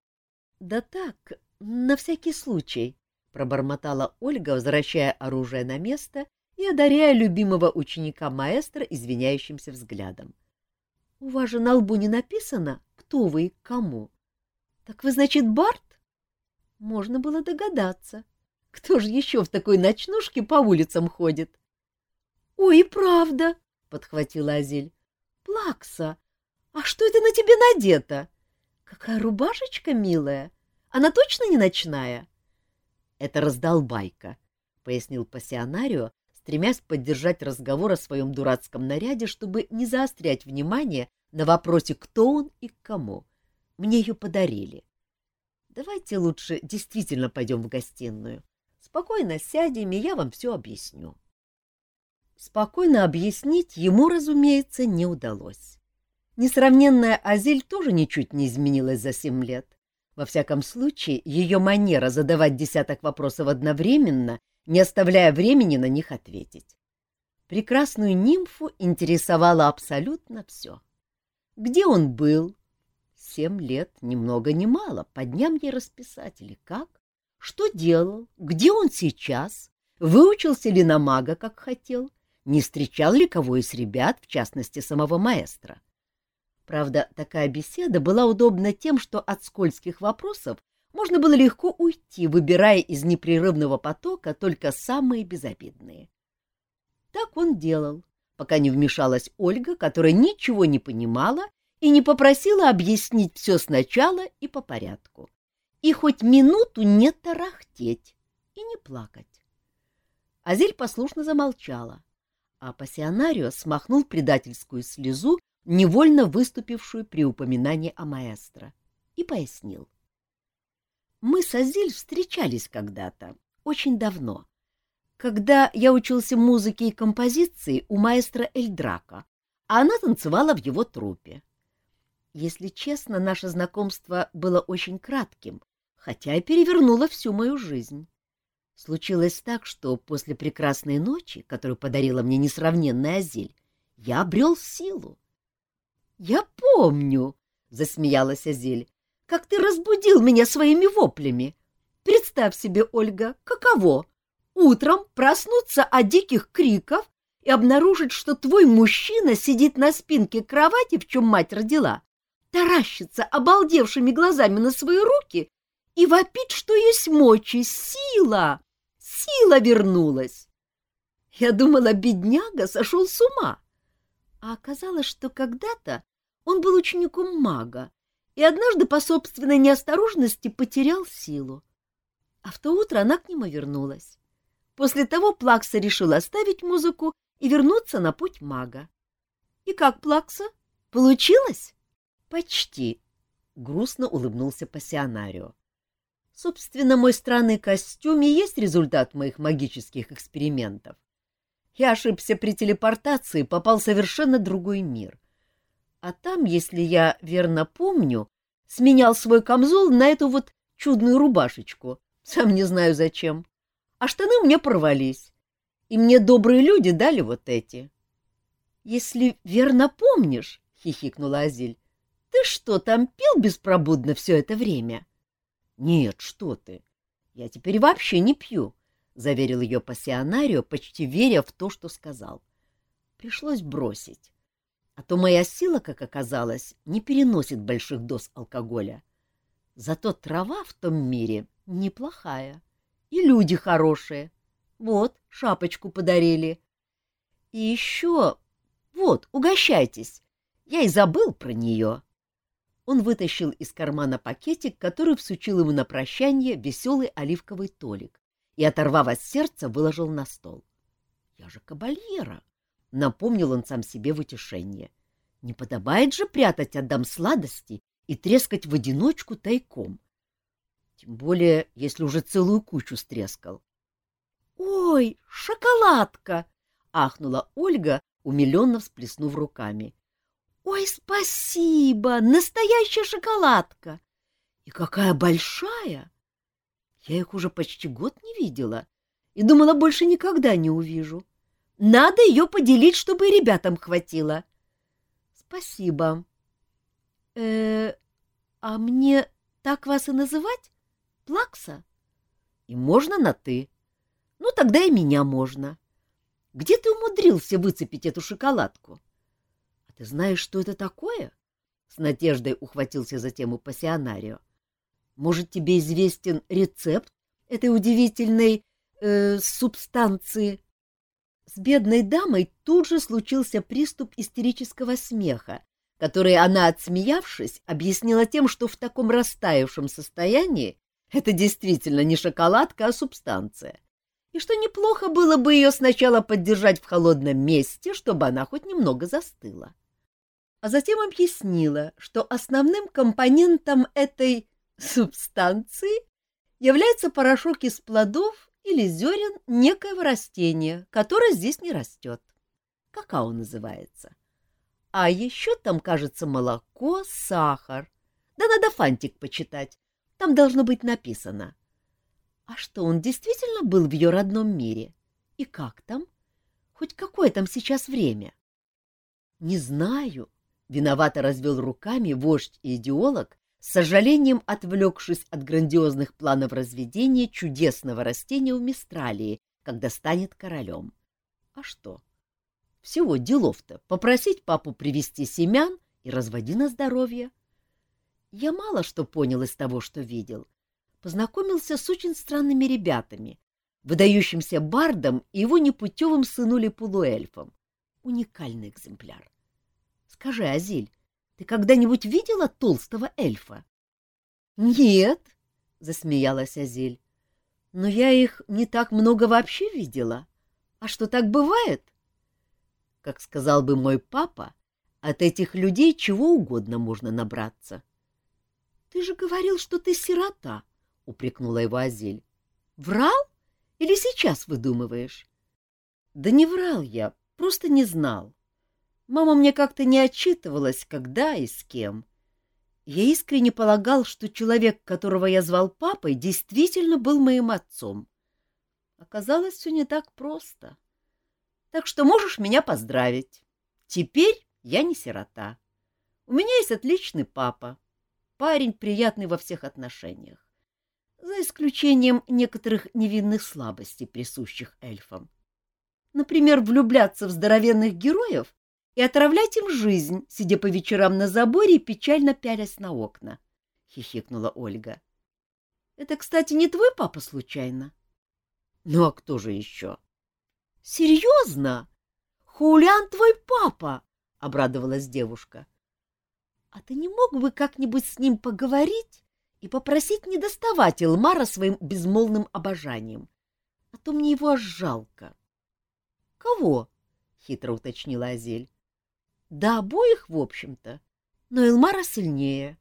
— Да так, на всякий случай, — пробормотала Ольга, возвращая оружие на место и одаряя любимого ученика маэстро извиняющимся взглядом. — У вас же на лбу не написано, кто вы и кому. — Так вы, значит, Барт? Можно было догадаться. Кто же еще в такой ночнушке по улицам ходит? — Ой, правда! подхватила Азель. Плакса, а что это на тебе надето? Какая рубашечка милая! Она точно не ночная? Это раздолбайка, пояснил пассионарио, стремясь поддержать разговор о своем дурацком наряде, чтобы не заострять внимание на вопросе, кто он и к кому. Мне ее подарили. Давайте лучше действительно пойдем в гостиную. Спокойно сядем, и я вам все объясню. Спокойно объяснить ему, разумеется, не удалось. Несравненная Азель тоже ничуть не изменилась за семь лет. Во всяком случае, ее манера задавать десяток вопросов одновременно, не оставляя времени на них ответить. Прекрасную нимфу интересовало абсолютно все. Где он был? Семь лет, ни много ни мало, по дням ей расписать или как? Что делал? Где он сейчас? Выучился ли на мага, как хотел? не встречал ли кого из ребят, в частности, самого маэстро. Правда, такая беседа была удобна тем, что от скользких вопросов можно было легко уйти, выбирая из непрерывного потока только самые безобидные. Так он делал, пока не вмешалась Ольга, которая ничего не понимала и не попросила объяснить все сначала и по порядку. И хоть минуту не тарахтеть и не плакать. Азель послушно замолчала, а пассионарио смахнул предательскую слезу, невольно выступившую при упоминании о маэстро, и пояснил. Мы с Азиль встречались когда-то, очень давно, когда я учился музыке и композиции у маэстро Эльдрака, а она танцевала в его трупе. Если честно, наше знакомство было очень кратким, хотя и перевернуло всю мою жизнь. Случилось так, что после прекрасной ночи, которую подарила мне несравненная Азиль, я обрел силу. — Я помню, — засмеялась Азиль, — как ты разбудил меня своими воплями. Представь себе, Ольга, каково утром проснуться от диких криков и обнаружить, что твой мужчина сидит на спинке кровати, в чем мать родила, таращится обалдевшими глазами на свои руки и вопит, что есть мочи, сила, сила вернулась. Я думала, бедняга сошел с ума. А оказалось, что когда-то он был учеником мага и однажды по собственной неосторожности потерял силу. А в то утро она к нему вернулась. После того Плакса решил оставить музыку и вернуться на путь мага. — И как, Плакса? Получилось? — Почти, — грустно улыбнулся пассионарио. Собственно, мой странный костюм и есть результат моих магических экспериментов. Я ошибся при телепортации, попал в совершенно другой мир. А там, если я верно помню, сменял свой камзол на эту вот чудную рубашечку. Сам не знаю зачем. А штаны мне порвались. И мне добрые люди дали вот эти. — Если верно помнишь, — хихикнула Азиль, — ты что, там пил беспробудно все это время? —— Нет, что ты. Я теперь вообще не пью, — заверил ее пассионарио, почти веря в то, что сказал. Пришлось бросить. А то моя сила, как оказалось, не переносит больших доз алкоголя. Зато трава в том мире неплохая. И люди хорошие. Вот, шапочку подарили. И еще... Вот, угощайтесь. Я и забыл про нее. Он вытащил из кармана пакетик, который всучил ему на прощание веселый оливковый толик, и, оторвав от сердца, выложил на стол. — Я же кабальера! — напомнил он сам себе в утешение. — Не подобает же прятать от дам сладости и трескать в одиночку тайком. Тем более, если уже целую кучу стрескал. — Ой, шоколадка! — ахнула Ольга, умиленно всплеснув руками. Ой, спасибо! Настоящая шоколадка! И какая большая! Я их уже почти год не видела и думала, больше никогда не увижу. Надо ее поделить, чтобы ребятам хватило. Спасибо. Э, а мне так вас и называть? Плакса? И можно на «ты». Ну, тогда и меня можно. Где ты умудрился выцепить эту шоколадку? — ты знаешь, что это такое? С надеждой ухватился за тему пассионарио. Может, тебе известен рецепт этой удивительной э, субстанции? С бедной дамой тут же случился приступ истерического смеха, который она, отсмеявшись, объяснила тем, что в таком растаявшем состоянии это действительно не шоколадка, а субстанция, и что неплохо было бы ее сначала поддержать в холодном месте, чтобы она хоть немного застыла а затем объяснила, что основным компонентом этой субстанции является порошок из плодов или зерен некоего растения, которое здесь не растет. Какао называется. А еще там, кажется, молоко, сахар. Да надо фантик почитать. Там должно быть написано. А что, он действительно был в ее родном мире? И как там? Хоть какое там сейчас время? Не знаю, Виновато развел руками вождь и идеолог, с сожалением отвлекшись от грандиозных планов разведения чудесного растения в Мистралии, когда станет королем. А что? Всего делов-то попросить папу привезти семян и разводи на здоровье. Я мало что понял из того, что видел. Познакомился с очень странными ребятами, выдающимся бардом и его непутевым сынули-полуэльфом. Уникальный экземпляр. Скажи, Азиль, ты когда-нибудь видела толстого эльфа? — Нет, — засмеялась Азиль. — Но я их не так много вообще видела. А что, так бывает? Как сказал бы мой папа, от этих людей чего угодно можно набраться. — Ты же говорил, что ты сирота, — упрекнула его Азель. — Врал или сейчас выдумываешь? — Да не врал я, просто не знал. Мама мне как-то не отчитывалась, когда и с кем. Я искренне полагал, что человек, которого я звал папой, действительно был моим отцом. Оказалось, все не так просто. Так что можешь меня поздравить. Теперь я не сирота. У меня есть отличный папа. Парень приятный во всех отношениях. За исключением некоторых невинных слабостей, присущих эльфам. Например, влюбляться в здоровенных героев и отравлять им жизнь, сидя по вечерам на заборе и печально пялясь на окна, — хихикнула Ольга. — Это, кстати, не твой папа случайно? — Ну, а кто же еще? — Серьезно? Хулиан твой папа? — обрадовалась девушка. — А ты не мог бы как-нибудь с ним поговорить и попросить не доставать Элмара своим безмолвным обожанием? А то мне его аж жалко. — Кого? — хитро уточнила Азель. Да обоих, в общем-то, но Элмара сильнее.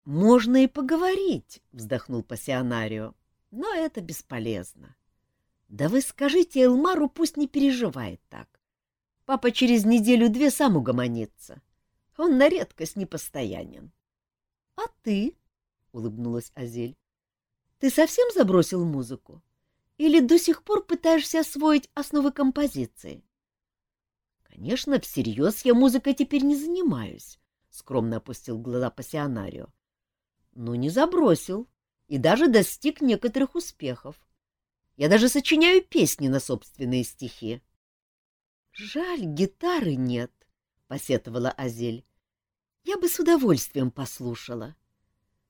— Можно и поговорить, — вздохнул пассионарио, — но это бесполезно. Да вы скажите Элмару, пусть не переживает так. Папа через неделю-две сам угомонится. Он на редкость непостоянен. — А ты? — улыбнулась Азель. — Ты совсем забросил музыку? Или до сих пор пытаешься освоить основы композиции? Конечно, всерьез я музыкой теперь не занимаюсь, — скромно опустил глаза пассионарио. Но не забросил и даже достиг некоторых успехов. Я даже сочиняю песни на собственные стихи. — Жаль, гитары нет, — посетовала Азель. — Я бы с удовольствием послушала.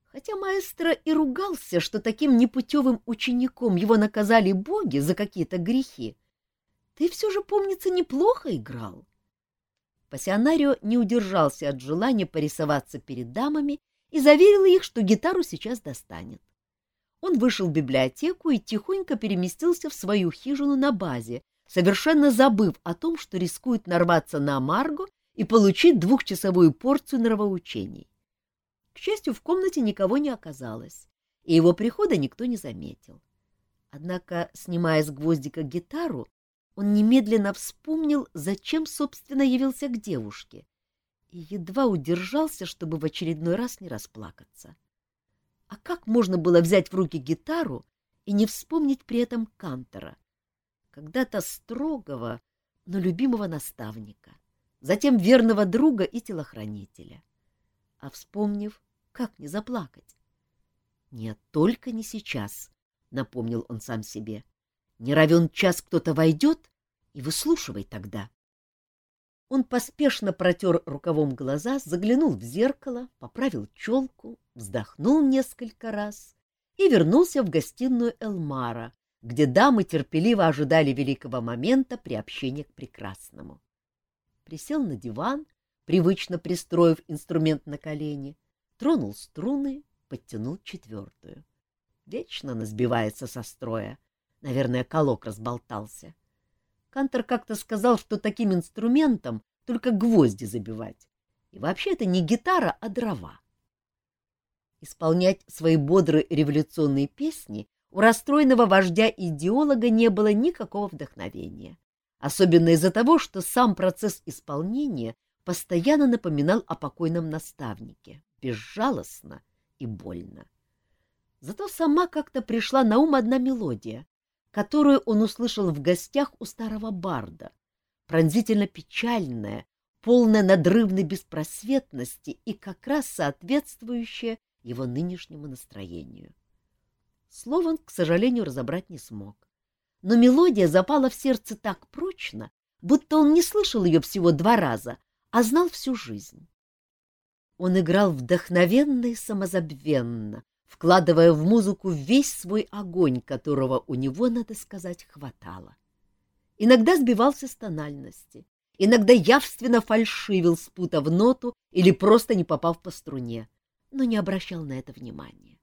Хотя маэстро и ругался, что таким непутевым учеником его наказали боги за какие-то грехи, ты все же, помнится, неплохо играл. Пассионарио не удержался от желания порисоваться перед дамами и заверил их, что гитару сейчас достанет. Он вышел в библиотеку и тихонько переместился в свою хижину на базе, совершенно забыв о том, что рискует нарваться на Марго и получить двухчасовую порцию нравоучений. К счастью, в комнате никого не оказалось, и его прихода никто не заметил. Однако, снимая с гвоздика гитару, он немедленно вспомнил, зачем, собственно, явился к девушке, и едва удержался, чтобы в очередной раз не расплакаться. А как можно было взять в руки гитару и не вспомнить при этом Кантора, когда-то строгого, но любимого наставника, затем верного друга и телохранителя? А вспомнив, как не заплакать? Нет, только не сейчас, — напомнил он сам себе. Не равен час кто-то войдет, и выслушивай тогда. Он поспешно протер рукавом глаза, заглянул в зеркало, поправил челку, вздохнул несколько раз и вернулся в гостиную Элмара, где дамы терпеливо ожидали великого момента приобщения к прекрасному. Присел на диван, привычно пристроив инструмент на колени, тронул струны, подтянул четвертую. Вечно она сбивается со строя, Наверное, колок разболтался. Кантор как-то сказал, что таким инструментом только гвозди забивать. И вообще это не гитара, а дрова. Исполнять свои бодрые революционные песни у расстроенного вождя-идеолога не было никакого вдохновения. Особенно из-за того, что сам процесс исполнения постоянно напоминал о покойном наставнике, безжалостно и больно. Зато сама как-то пришла на ум одна мелодия, которую он услышал в гостях у старого барда, пронзительно печальная, полная надрывной беспросветности и как раз соответствующая его нынешнему настроению. Слово он, к сожалению, разобрать не смог. Но мелодия запала в сердце так прочно, будто он не слышал ее всего два раза, а знал всю жизнь. Он играл вдохновенно и самозабвенно, вкладывая в музыку весь свой огонь, которого у него, надо сказать, хватало. Иногда сбивался с тональности, иногда явственно фальшивил, спутав ноту или просто не попав по струне, но не обращал на это внимания.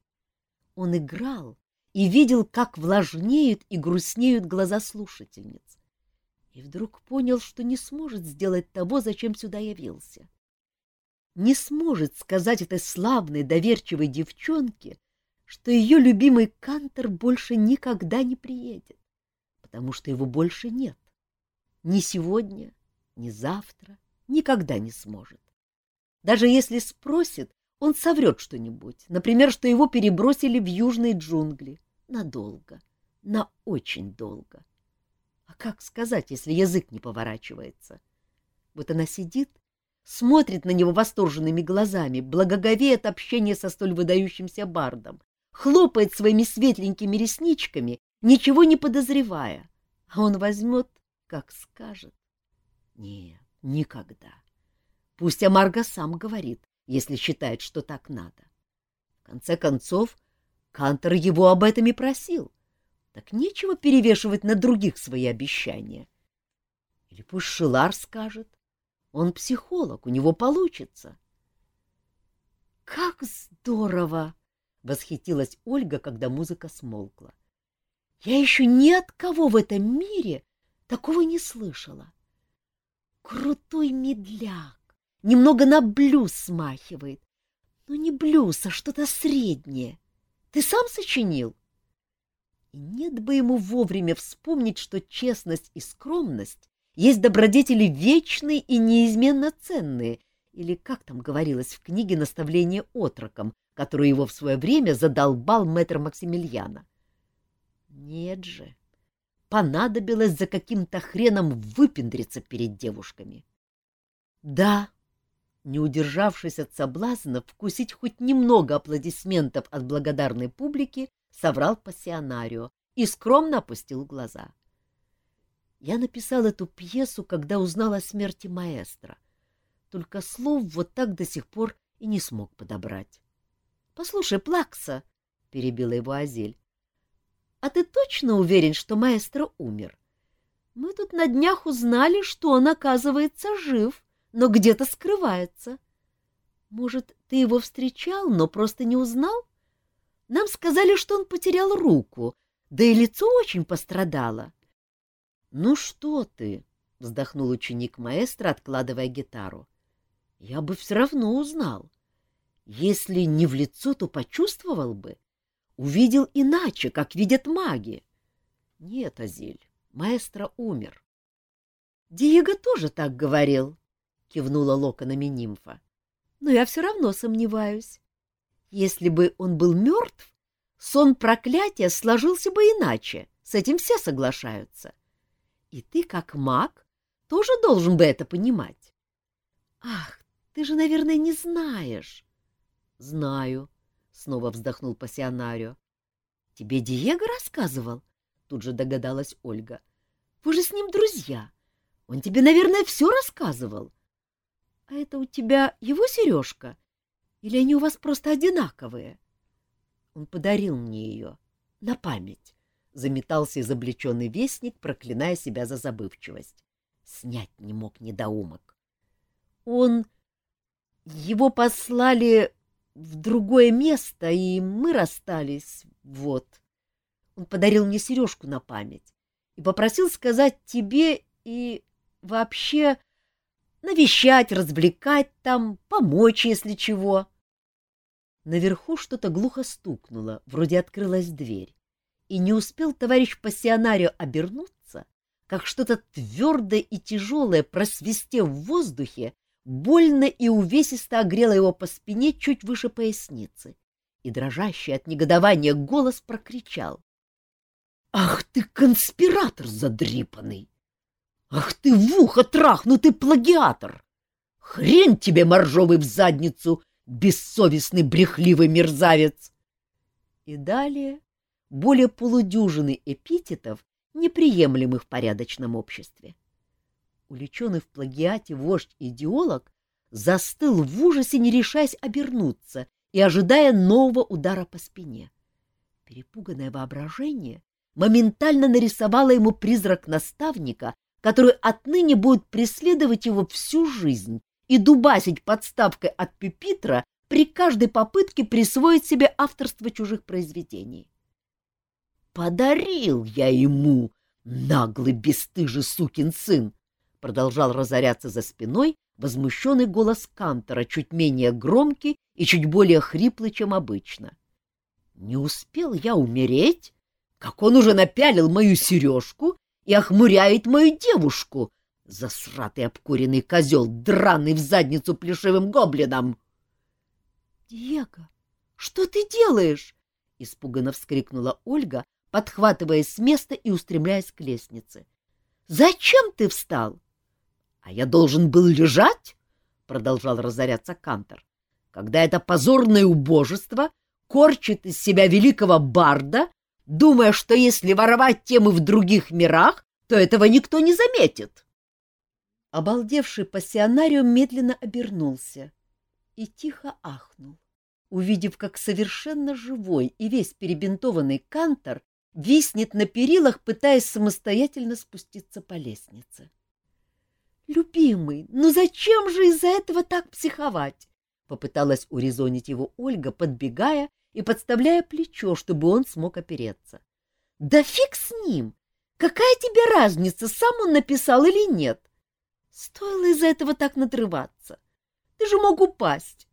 Он играл и видел, как влажнеют и грустнеют глаза слушательниц. и вдруг понял, что не сможет сделать того, зачем сюда явился. Не сможет сказать этой славной, доверчивой девчонке, что ее любимый Кантер больше никогда не приедет, потому что его больше нет. Ни сегодня, ни завтра, никогда не сможет. Даже если спросит, он соврет что-нибудь, например, что его перебросили в южные джунгли. Надолго, на очень долго. А как сказать, если язык не поворачивается? Вот она сидит, смотрит на него восторженными глазами, благоговеет общение со столь выдающимся бардом, хлопает своими светленькими ресничками, ничего не подозревая, а он возьмет, как скажет. Нет, никогда. Пусть Амарго сам говорит, если считает, что так надо. В конце концов, Кантор его об этом и просил. Так нечего перевешивать на других свои обещания. Или пусть Шилар скажет. Он психолог, у него получится. — Как здорово! — восхитилась Ольга, когда музыка смолкла. — Я еще ни от кого в этом мире такого не слышала. Крутой медляк, немного на блюз смахивает. Но не блюз, а что-то среднее. Ты сам сочинил? Нет бы ему вовремя вспомнить, что честность и скромность есть добродетели вечные и неизменно ценные, или, как там говорилось в книге «Наставление отрокам», которую его в свое время задолбал мэтр Максимилиана. Нет же, понадобилось за каким-то хреном выпендриться перед девушками. Да, не удержавшись от соблазна вкусить хоть немного аплодисментов от благодарной публики, соврал пассионарио и скромно опустил глаза. Я написал эту пьесу, когда узнал о смерти маэстро. Только слов вот так до сих пор и не смог подобрать. — Послушай, Плакса, — перебила его Азель, — а ты точно уверен, что маэстро умер? Мы тут на днях узнали, что он, оказывается, жив. — но где-то скрывается. Может, ты его встречал, но просто не узнал? Нам сказали, что он потерял руку, да и лицо очень пострадало. — Ну что ты? — вздохнул ученик маэстро, откладывая гитару. — Я бы все равно узнал. Если не в лицо, то почувствовал бы. Увидел иначе, как видят маги. Нет, Азиль, маэстро умер. Диего тоже так говорил, — кивнула локонами нимфа. — Но я все равно сомневаюсь. Если бы он был мертв, сон проклятия сложился бы иначе, с этим все соглашаются. И ты, как маг, тоже должен бы это понимать. — Ах, ты же, наверное, не знаешь. — Знаю, — снова вздохнул пассионарио. — Тебе Диего рассказывал? — тут же догадалась Ольга. — Вы же с ним друзья. Он тебе, наверное, все рассказывал. — А это у тебя его сережка? Или они у вас просто одинаковые? Он подарил мне ее. На память. Заметался изобличенный вестник, проклиная себя за забывчивость. Снять не мог недоумок. Он... Его послали в другое место, и мы расстались. Вот. Он подарил мне сережку на память и попросил сказать тебе и вообще навещать, развлекать там, помочь, если чего. Наверху что-то глухо стукнуло, вроде открылась дверь, и не успел товарищ пассионарио обернуться, как что-то твердое и тяжелое, просвистев в воздухе, больно и увесисто огрело его по спине чуть выше поясницы, и дрожащий от негодования голос прокричал. — Ах ты, конспиратор задрипанный! Ах ты в ухо трахнутый плагиатор! Хрен тебе моржовый в задницу, бессовестный брехливый мерзавец! И далее более полудюжины эпитетов, неприемлемых в порядочном обществе. Уличенный в плагиате вождь-идеолог застыл в ужасе, не решаясь обернуться и ожидая нового удара по спине. Перепуганное воображение моментально нарисовало ему призрак наставника, который отныне будет преследовать его всю жизнь и дубасить подставкой от пюпитра при каждой попытке присвоить себе авторство чужих произведений. «Подарил я ему!» — Наглый, бесстыжий сукин сын! — продолжал разоряться за спиной возмущенный голос Кантора, чуть менее громкий и чуть более хриплый, чем обычно. Не успел я умереть, как он уже напялил мою сережку и охмуряет мою девушку, засратый обкуренный козел, драный в задницу плешивым гоблином. — Диего, что ты делаешь? — испуганно вскрикнула Ольга, подхватываясь с места и устремляясь к лестнице. — Зачем ты встал? — А я должен был лежать? — продолжал разоряться Кантор. — Когда это позорное убожество корчит из себя великого барда, думая, что если воровать темы в других мирах, то этого никто не заметит. Обалдевший пассионариум медленно обернулся и тихо ахнул, увидев, как совершенно живой и весь перебинтованный кантор виснет на перилах, пытаясь самостоятельно спуститься по лестнице. «Любимый, ну зачем же из-за этого так психовать?» — попыталась урезонить его Ольга, подбегая и подставляя плечо, чтобы он смог опереться. «Да фиг с ним! Какая тебе разница, сам он написал или нет? Стоило из-за этого так надрываться. Ты же мог упасть.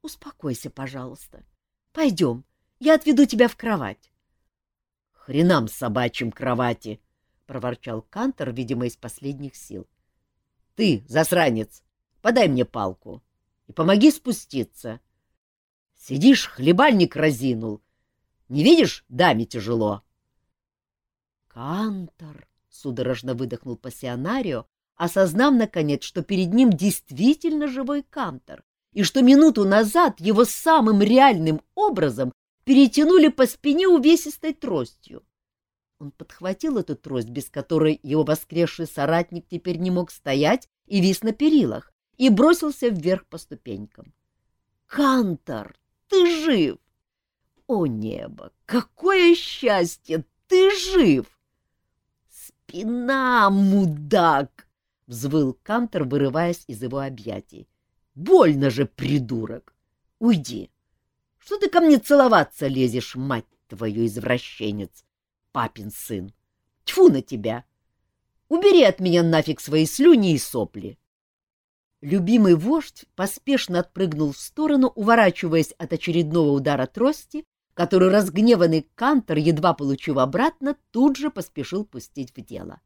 Успокойся, пожалуйста. Пойдем, я отведу тебя в кровать. — Хренам собачьим кровати! — проворчал Кантор, видимо, из последних сил. — Ты, засранец, подай мне палку и помоги спуститься. Сидишь, хлебальник разинул. Не видишь, даме тяжело. — Кантор! — судорожно выдохнул пассионарио, осознав, наконец, что перед ним действительно живой Кантор, и что минуту назад его самым реальным образом перетянули по спине увесистой тростью. Он подхватил эту трость, без которой его воскресший соратник теперь не мог стоять и вис на перилах, и бросился вверх по ступенькам. «Кантор, ты жив!» «О небо, какое счастье! Ты жив!» «Спина, мудак!» — взвыл Кантор, вырываясь из его объятий. — Больно же, придурок! Уйди! Что ты ко мне целоваться лезешь, мать твою, извращенец, папин сын? Тьфу на тебя! Убери от меня нафиг свои слюни и сопли! Любимый вождь поспешно отпрыгнул в сторону, уворачиваясь от очередного удара трости, который разгневанный Кантор, едва получив обратно, тут же поспешил пустить в дело.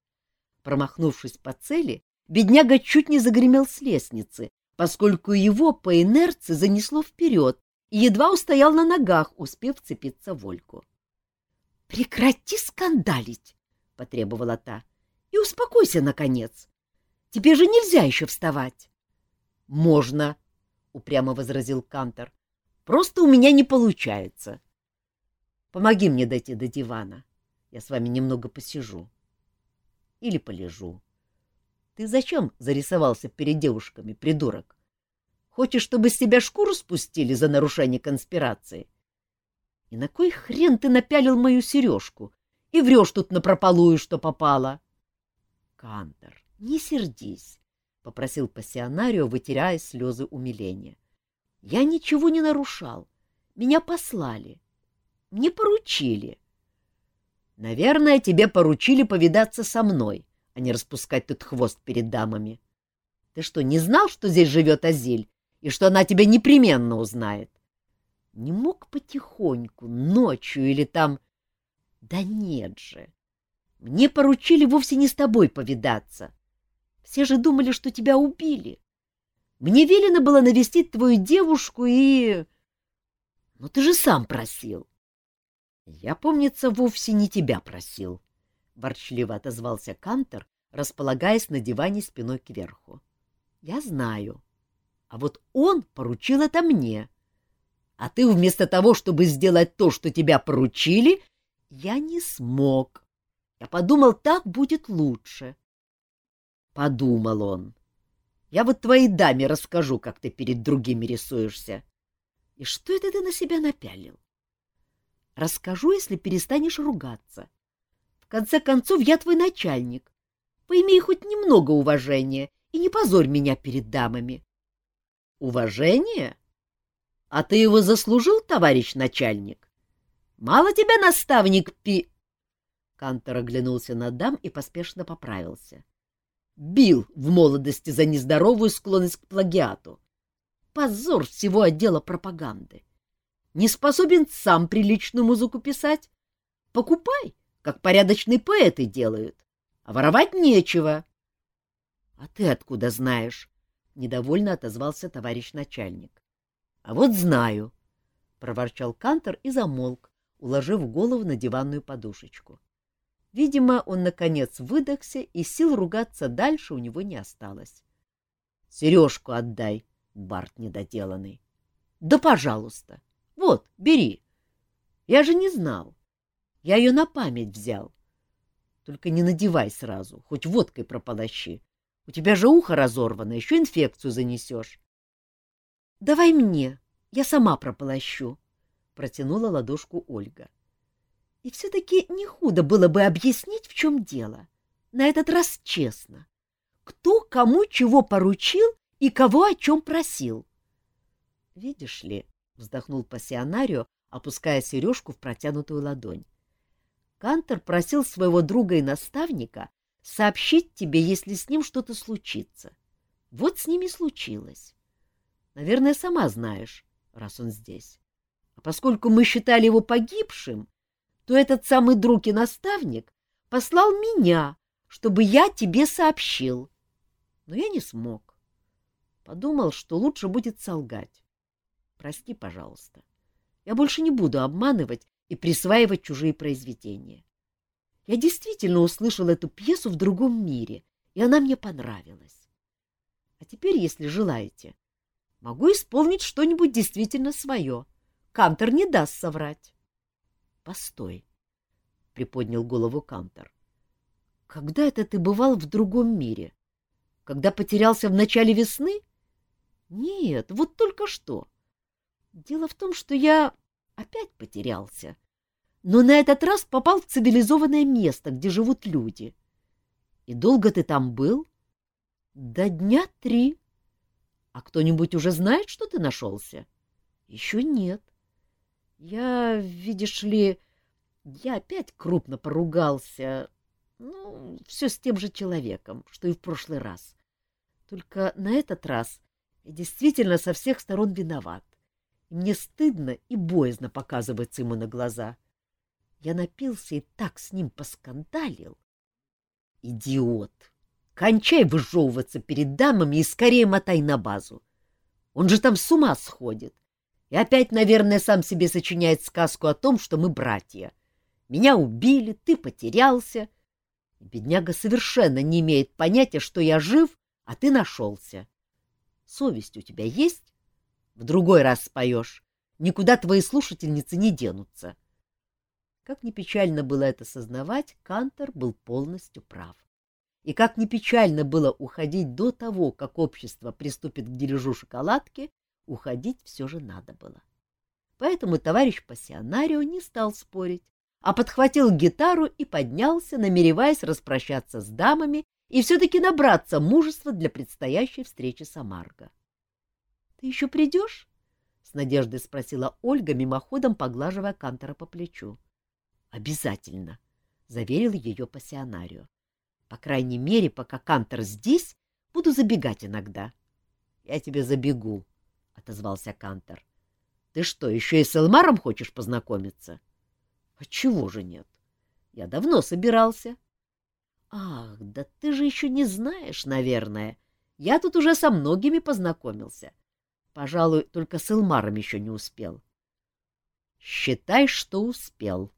Промахнувшись по цели, бедняга чуть не загремел с лестницы, поскольку его по инерции занесло вперед едва устоял на ногах, успев цепиться в Ольку. — Прекрати скандалить! — потребовала та. — И успокойся, наконец. Тебе же нельзя еще вставать. — Можно, — упрямо возразил Кантор. — Просто у меня не получается. Помоги мне дойти до дивана. Я с вами немного посижу. Или полежу. Ты зачем зарисовался перед девушками, придурок? Хочешь, чтобы с тебя шкуру спустили за нарушение конспирации? И на кой хрен ты напялил мою сережку и врешь тут напропалую, что попало? Кантор, не сердись, — попросил пассионарио, вытирая слезы умиления. Я ничего не нарушал. Меня послали. Мне поручили. Наверное, тебе поручили повидаться со мной а не распускать тут хвост перед дамами. Ты что, не знал, что здесь живет Азиль, и что она тебя непременно узнает? Не мог потихоньку, ночью или там... Да нет же. Мне поручили вовсе не с тобой повидаться. Все же думали, что тебя убили. Мне велено было навестить твою девушку и... Но ты же сам просил. Я, помнится, вовсе не тебя просил, ворчливо отозвался Кантер, располагаясь на диване спиной кверху. — Я знаю. А вот он поручил это мне. А ты вместо того, чтобы сделать то, что тебя поручили, я не смог. Я подумал, так будет лучше. Подумал он. Я вот твоей даме расскажу, как ты перед другими рисуешься. И что это ты на себя напялил? Расскажу, если перестанешь ругаться. В конце концов, я твой начальник. Поимей хоть немного уважения и не позорь меня перед дамами. — Уважение? А ты его заслужил, товарищ начальник? Мало тебя наставник пи... Кантор оглянулся на дам и поспешно поправился. Бил в молодости за нездоровую склонность к плагиату. Позор всего отдела пропаганды. Не способен сам приличную музыку писать? Покупай, как порядочные поэты делают. А воровать нечего. — А ты откуда знаешь? — недовольно отозвался товарищ начальник. — А вот знаю, — проворчал Кантор и замолк, уложив голову на диванную подушечку. Видимо, он, наконец, выдохся, и сил ругаться дальше у него не осталось. — Сережку отдай, Барт недоделанный. — Да, пожалуйста. Вот, бери. Я же не знал. Я ее на память взял. Только не надевай сразу, хоть водкой прополощи. У тебя же ухо разорвано, еще инфекцию занесешь. — Давай мне, я сама прополощу, — протянула ладошку Ольга. И все-таки не худо было бы объяснить, в чем дело. На этот раз честно. Кто кому чего поручил и кого о чем просил. — Видишь ли, — вздохнул пассионарио, опуская сережку в протянутую ладонь. Кантер просил своего друга и наставника сообщить тебе, если с ним что-то случится. Вот с ними случилось. Наверное, сама знаешь, раз он здесь. А поскольку мы считали его погибшим, то этот самый друг и наставник послал меня, чтобы я тебе сообщил. Но я не смог. Подумал, что лучше будет солгать. Прости, пожалуйста. Я больше не буду обманывать и присваивать чужие произведения. Я действительно услышал эту пьесу в другом мире, и она мне понравилась. А теперь, если желаете, могу исполнить что-нибудь действительно свое. Кантор не даст соврать. — Постой, — приподнял голову Кантор. — Когда это ты бывал в другом мире? Когда потерялся в начале весны? — Нет, вот только что. Дело в том, что я опять потерялся. Но на этот раз попал в цивилизованное место, где живут люди. И долго ты там был? До дня три. А кто-нибудь уже знает, что ты нашелся? Еще нет. Я, видишь ли, я опять крупно поругался. Ну, все с тем же человеком, что и в прошлый раз. Только на этот раз я действительно со всех сторон виноват. Мне стыдно и боязно показываться ему на глаза. Я напился и так с ним поскандалил. Идиот! Кончай выжевываться перед дамами и скорее мотай на базу. Он же там с ума сходит. И опять, наверное, сам себе сочиняет сказку о том, что мы братья. Меня убили, ты потерялся. Бедняга совершенно не имеет понятия, что я жив, а ты нашелся. Совесть у тебя есть? В другой раз споешь. Никуда твои слушательницы не денутся. Как ни печально было это сознавать, Кантор был полностью прав. И как ни печально было уходить до того, как общество приступит к дележу шоколадки, уходить все же надо было. Поэтому товарищ пассионарио не стал спорить, а подхватил гитару и поднялся, намереваясь распрощаться с дамами и все-таки набраться мужества для предстоящей встречи с Амарго. Ты еще придешь? — с надеждой спросила Ольга, мимоходом поглаживая Кантора по плечу. — Обязательно, — заверил ее пассионарио. — По крайней мере, пока Кантор здесь, буду забегать иногда. — Я тебе забегу, — отозвался Кантор. — Ты что, еще и с Элмаром хочешь познакомиться? — Отчего же нет? Я давно собирался. — Ах, да ты же еще не знаешь, наверное. Я тут уже со многими познакомился. Пожалуй, только с Илмаром еще не успел. — Считай, что успел, —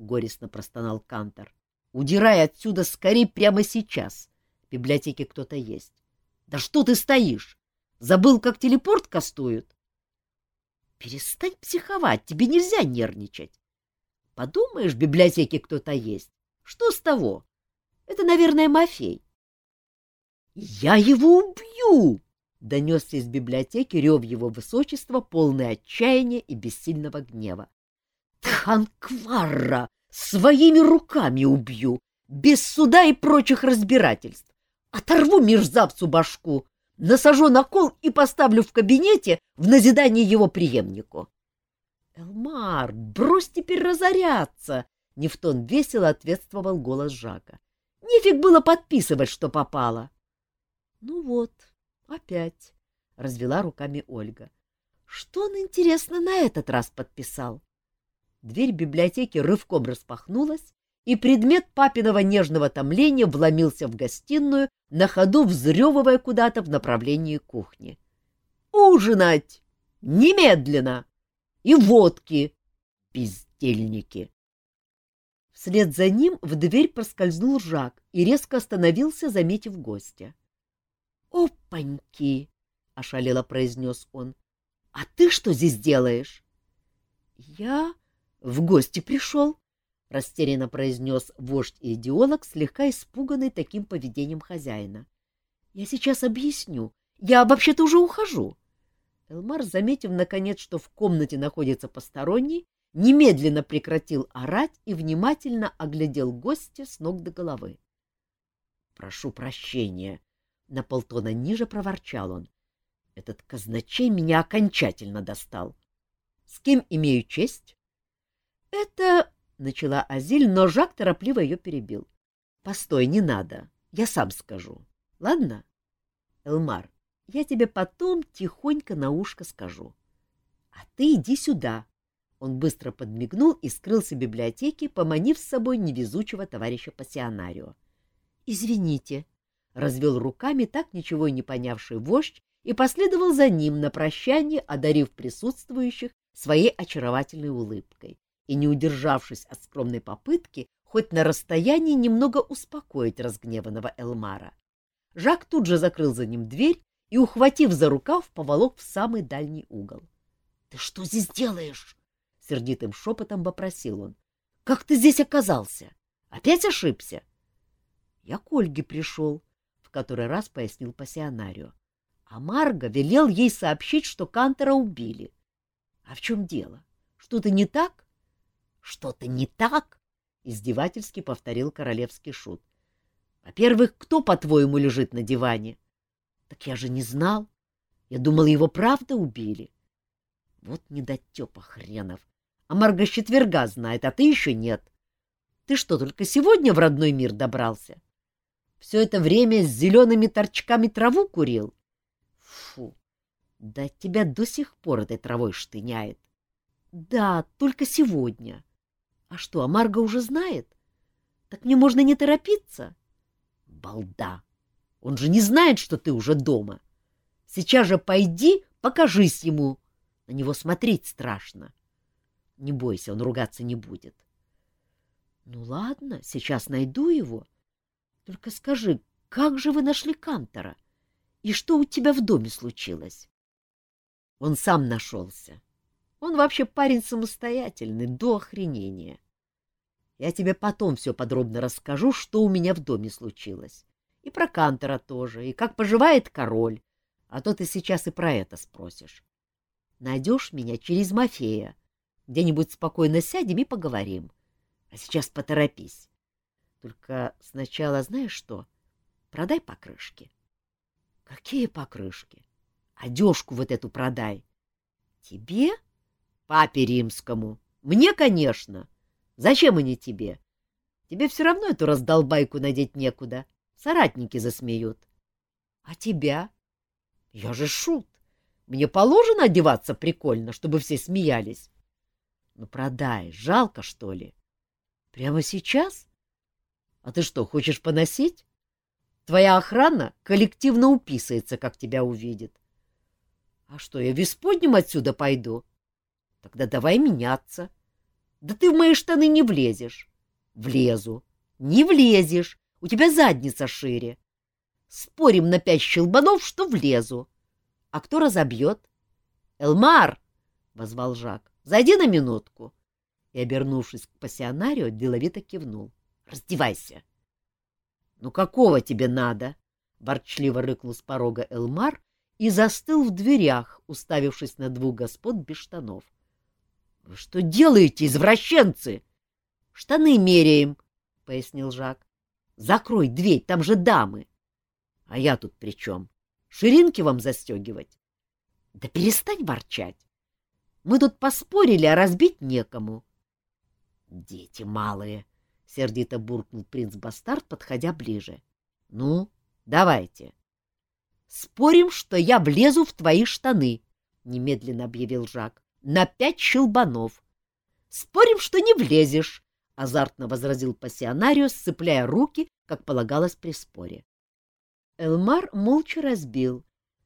горестно простонал Кантор. — Удирай отсюда скорее прямо сейчас. В библиотеке кто-то есть. — Да что ты стоишь? Забыл, как телепорт кастуют? — Перестань психовать, тебе нельзя нервничать. Подумаешь, в библиотеке кто-то есть. Что с того? Это, наверное, Мафей. — Я его убью! Донесся из библиотеки рев его высочества, полный отчаяния и бессильного гнева. «Тханкварра! Своими руками убью! Без суда и прочих разбирательств! Оторву мерзавцу башку! Насажу на кол и поставлю в кабинете в назидание его преемнику!» «Элмар, брось теперь разоряться!» — не в тон весело ответствовал голос Жака. — Нефиг было подписывать, что попало. — Ну вот, опять, — развела руками Ольга. — Что он, интересно, на этот раз подписал? Дверь библиотеки рывком распахнулась, и предмет папиного нежного томления вломился в гостиную, на ходу взрёвывая куда-то в направлении кухни. «Ужинать! Немедленно! И водки! Бездельники!» Вслед за ним в дверь проскользнул Жак и резко остановился, заметив гостя. «Опаньки!» — ошалело произнес он. «А ты что здесь делаешь?» «Я в гости пришел», — растерянно произнес вождь-идеолог, слегка испуганный таким поведением хозяина. — Я сейчас объясню. Я вообще-то уже ухожу. Элмар, заметив, наконец, что в комнате находится посторонний, немедленно прекратил орать и внимательно оглядел гостя с ног до головы. — Прошу прощения, — на полтона ниже проворчал он. — Этот казначей меня окончательно достал. — С кем имею честь? — Это начала Азиль, но Жак торопливо ее перебил. — Постой, не надо. Я сам скажу. Ладно? Элмар, я тебе потом тихонько на ушко скажу. А ты иди сюда. Он быстро подмигнул и скрылся в библиотеке, поманив с собой невезучего товарища пассионарио. — Извините, — развел руками так ничего и не понявший вождь и последовал за ним на прощание, одарив присутствующих своей очаровательной улыбкой и, не удержавшись от скромной попытки, хоть на расстоянии немного успокоить разгневанного Элмара. Жак тут же закрыл за ним дверь и, ухватив за рукав, поволок в самый дальний угол. — Ты что здесь делаешь? — сердитым шепотом вопросил он. — Как ты здесь оказался? Опять ошибся? — Я к Ольге пришел, — в который раз пояснил пассионарио. А Марго велел ей сообщить, что Кантера убили. — А в чем дело? Что-то не так? — Что-то не так? — издевательски повторил королевский шут. — Во-первых, кто, по-твоему, лежит на диване? — Так я же не знал. Я думал, его правда убили. Вот недотепа хренов. А Марга с четверга знает, а ты еще нет. Ты что, только сегодня в родной мир добрался? Все это время с зелеными торчками траву курил? Фу, да тебя до сих пор этой травой штыняет. Да, только сегодня. А что, Марга уже знает? Так мне можно не торопиться? Балда! Он же не знает, что ты уже дома. Сейчас же пойди, покажись ему. На него смотреть страшно. Не бойся, он ругаться не будет. Ну ладно, сейчас найду его. Только скажи, как же вы нашли Кантора? И что у тебя в доме случилось? Он сам нашелся. Он вообще парень самостоятельный, до охренения. Я тебе потом все подробно расскажу, что у меня в доме случилось. И про Кантора тоже, и как поживает король. А то ты сейчас и про это спросишь. Найдешь меня через Мафея. Где-нибудь спокойно сядем и поговорим. А сейчас поторопись. Только сначала знаешь что? Продай покрышки. Какие покрышки? Одежку вот эту продай. Тебе? — Папе римскому. Мне, конечно. Зачем они тебе? Тебе все равно эту раздолбайку надеть некуда. Соратники засмеют. А тебя? Я же шут. Мне положено одеваться прикольно, чтобы все смеялись. Ну, продай, жалко, что ли? Прямо сейчас? А ты что, хочешь поносить? Твоя охрана коллективно уписается, как тебя увидит. А что, я в исподнем отсюда пойду? Тогда давай меняться. Да ты в мои штаны не влезешь. Влезу. Не влезешь. У тебя задница шире. Спорим на пять щелбанов, что влезу. А кто разобьет? Элмар! — возвал Жак. — Зайди на минутку. И, обернувшись к пассионарию, деловито кивнул. — Раздевайся. — Ну какого тебе надо? — ворчливо рыкнул с порога Элмар и застыл в дверях, уставившись на двух господ без штанов. —— что делаете, извращенцы? — Штаны меряем, — пояснил Жак. — Закрой дверь, там же дамы. — А я тут при чем? Ширинки вам застегивать? — Да перестань ворчать. Мы тут поспорили, а разбить некому. — Дети малые, — сердито буркнул принц Бастард, подходя ближе. — Ну, давайте. — Спорим, что я влезу в твои штаны, — немедленно объявил Жак, — на пять щелбанов. — Спорим, что не влезешь, — азартно возразил пассионарио, сцепляя руки, как полагалось при споре. Элмар молча разбил,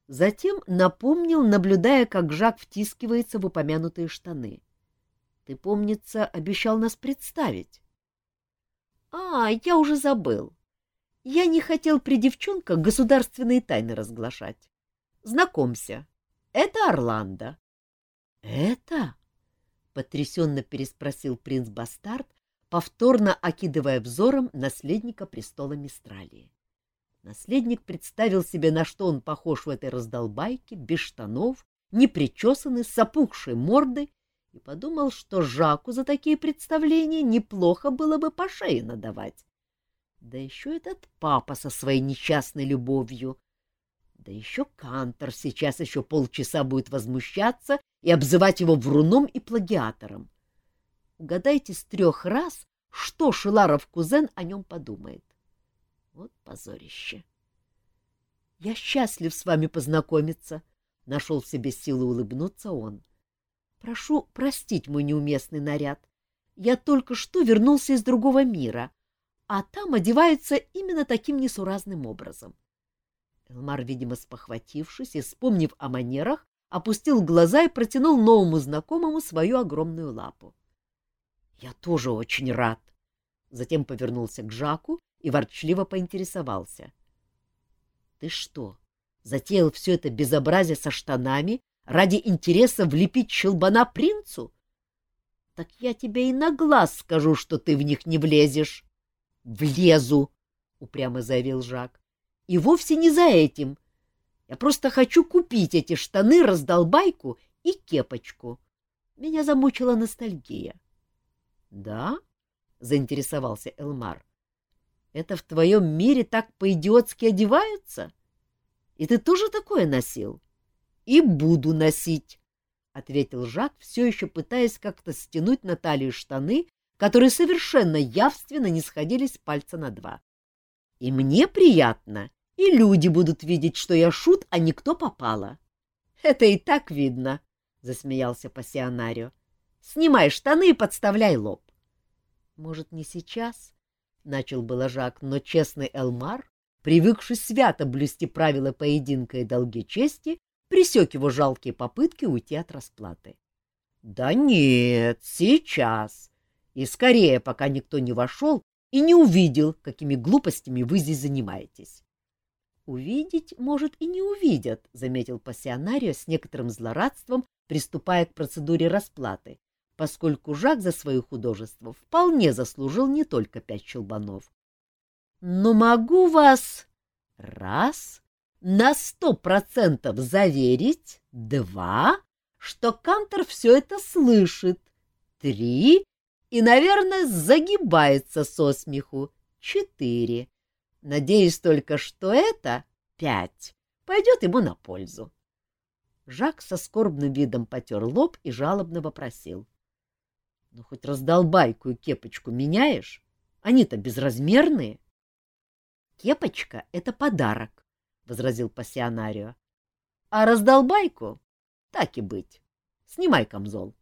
затем напомнил, наблюдая, как Жак втискивается в упомянутые штаны. — Ты, помнится, обещал нас представить. — А, я уже забыл. Я не хотел при девчонках государственные тайны разглашать. Знакомься, это Орландо. — Это? — потрясенно переспросил принц Бастард, повторно окидывая взором наследника престола Мистралии. Наследник представил себе, на что он похож в этой раздолбайке, без штанов, непричесанный, с опухшей мордой и подумал, что Жаку за такие представления неплохо было бы по шее надавать. Да еще этот папа со своей несчастной любовью. Да еще Кантор сейчас еще полчаса будет возмущаться и обзывать его вруном и плагиатором. Угадайте с трех раз, что Шиларов кузен о нем подумает. Вот позорище. — Я счастлив с вами познакомиться, — нашел в себе силы улыбнуться он. — Прошу простить мой неуместный наряд. Я только что вернулся из другого мира, а там одеваются именно таким несуразным образом. Элмар, видимо, спохватившись и вспомнив о манерах, опустил глаза и протянул новому знакомому свою огромную лапу. — Я тоже очень рад. Затем повернулся к Жаку и ворчливо поинтересовался. — Ты что, затеял все это безобразие со штанами Ради интереса влепить щелбана принцу? Так я тебе и на глаз скажу, что ты в них не влезешь. — Влезу, — упрямо заявил Жак. — И вовсе не за этим. Я просто хочу купить эти штаны, раздолбайку и кепочку. Меня замучила ностальгия. — Да? — заинтересовался Элмар. — Это в твоем мире так по-идиотски одеваются? И ты тоже такое носил? и буду носить, — ответил Жак, все еще пытаясь как-то стянуть на талию штаны, которые совершенно явственно не сходились пальца на два. — И мне приятно, и люди будут видеть, что я шут, а никто попало. — Это и так видно, — засмеялся пассионарио. — Снимай штаны и подставляй лоб. — Может, не сейчас? — начал было Жак, но честный Элмар, привыкший свято блюсти правила поединка и долги чести, пресек его жалкие попытки уйти от расплаты. — Да нет, сейчас. И скорее, пока никто не вошел и не увидел, какими глупостями вы здесь занимаетесь. — Увидеть, может, и не увидят, — заметил пассионарио с некоторым злорадством, приступая к процедуре расплаты, поскольку Жак за свое художество вполне заслужил не только пять щелбанов. — Но могу вас... Раз, на сто процентов заверить, два, что Кантор все это слышит, три и, наверное, загибается со смеху, четыре. Надеюсь только, что это пять пойдет ему на пользу. Жак со скорбным видом потер лоб и жалобно вопросил. — Ну, хоть раздолбайку и кепочку меняешь? Они-то безразмерные. — Кепочка — это подарок, — возразил пассионарио. — А раздолбайку? Так и быть. Снимай камзол.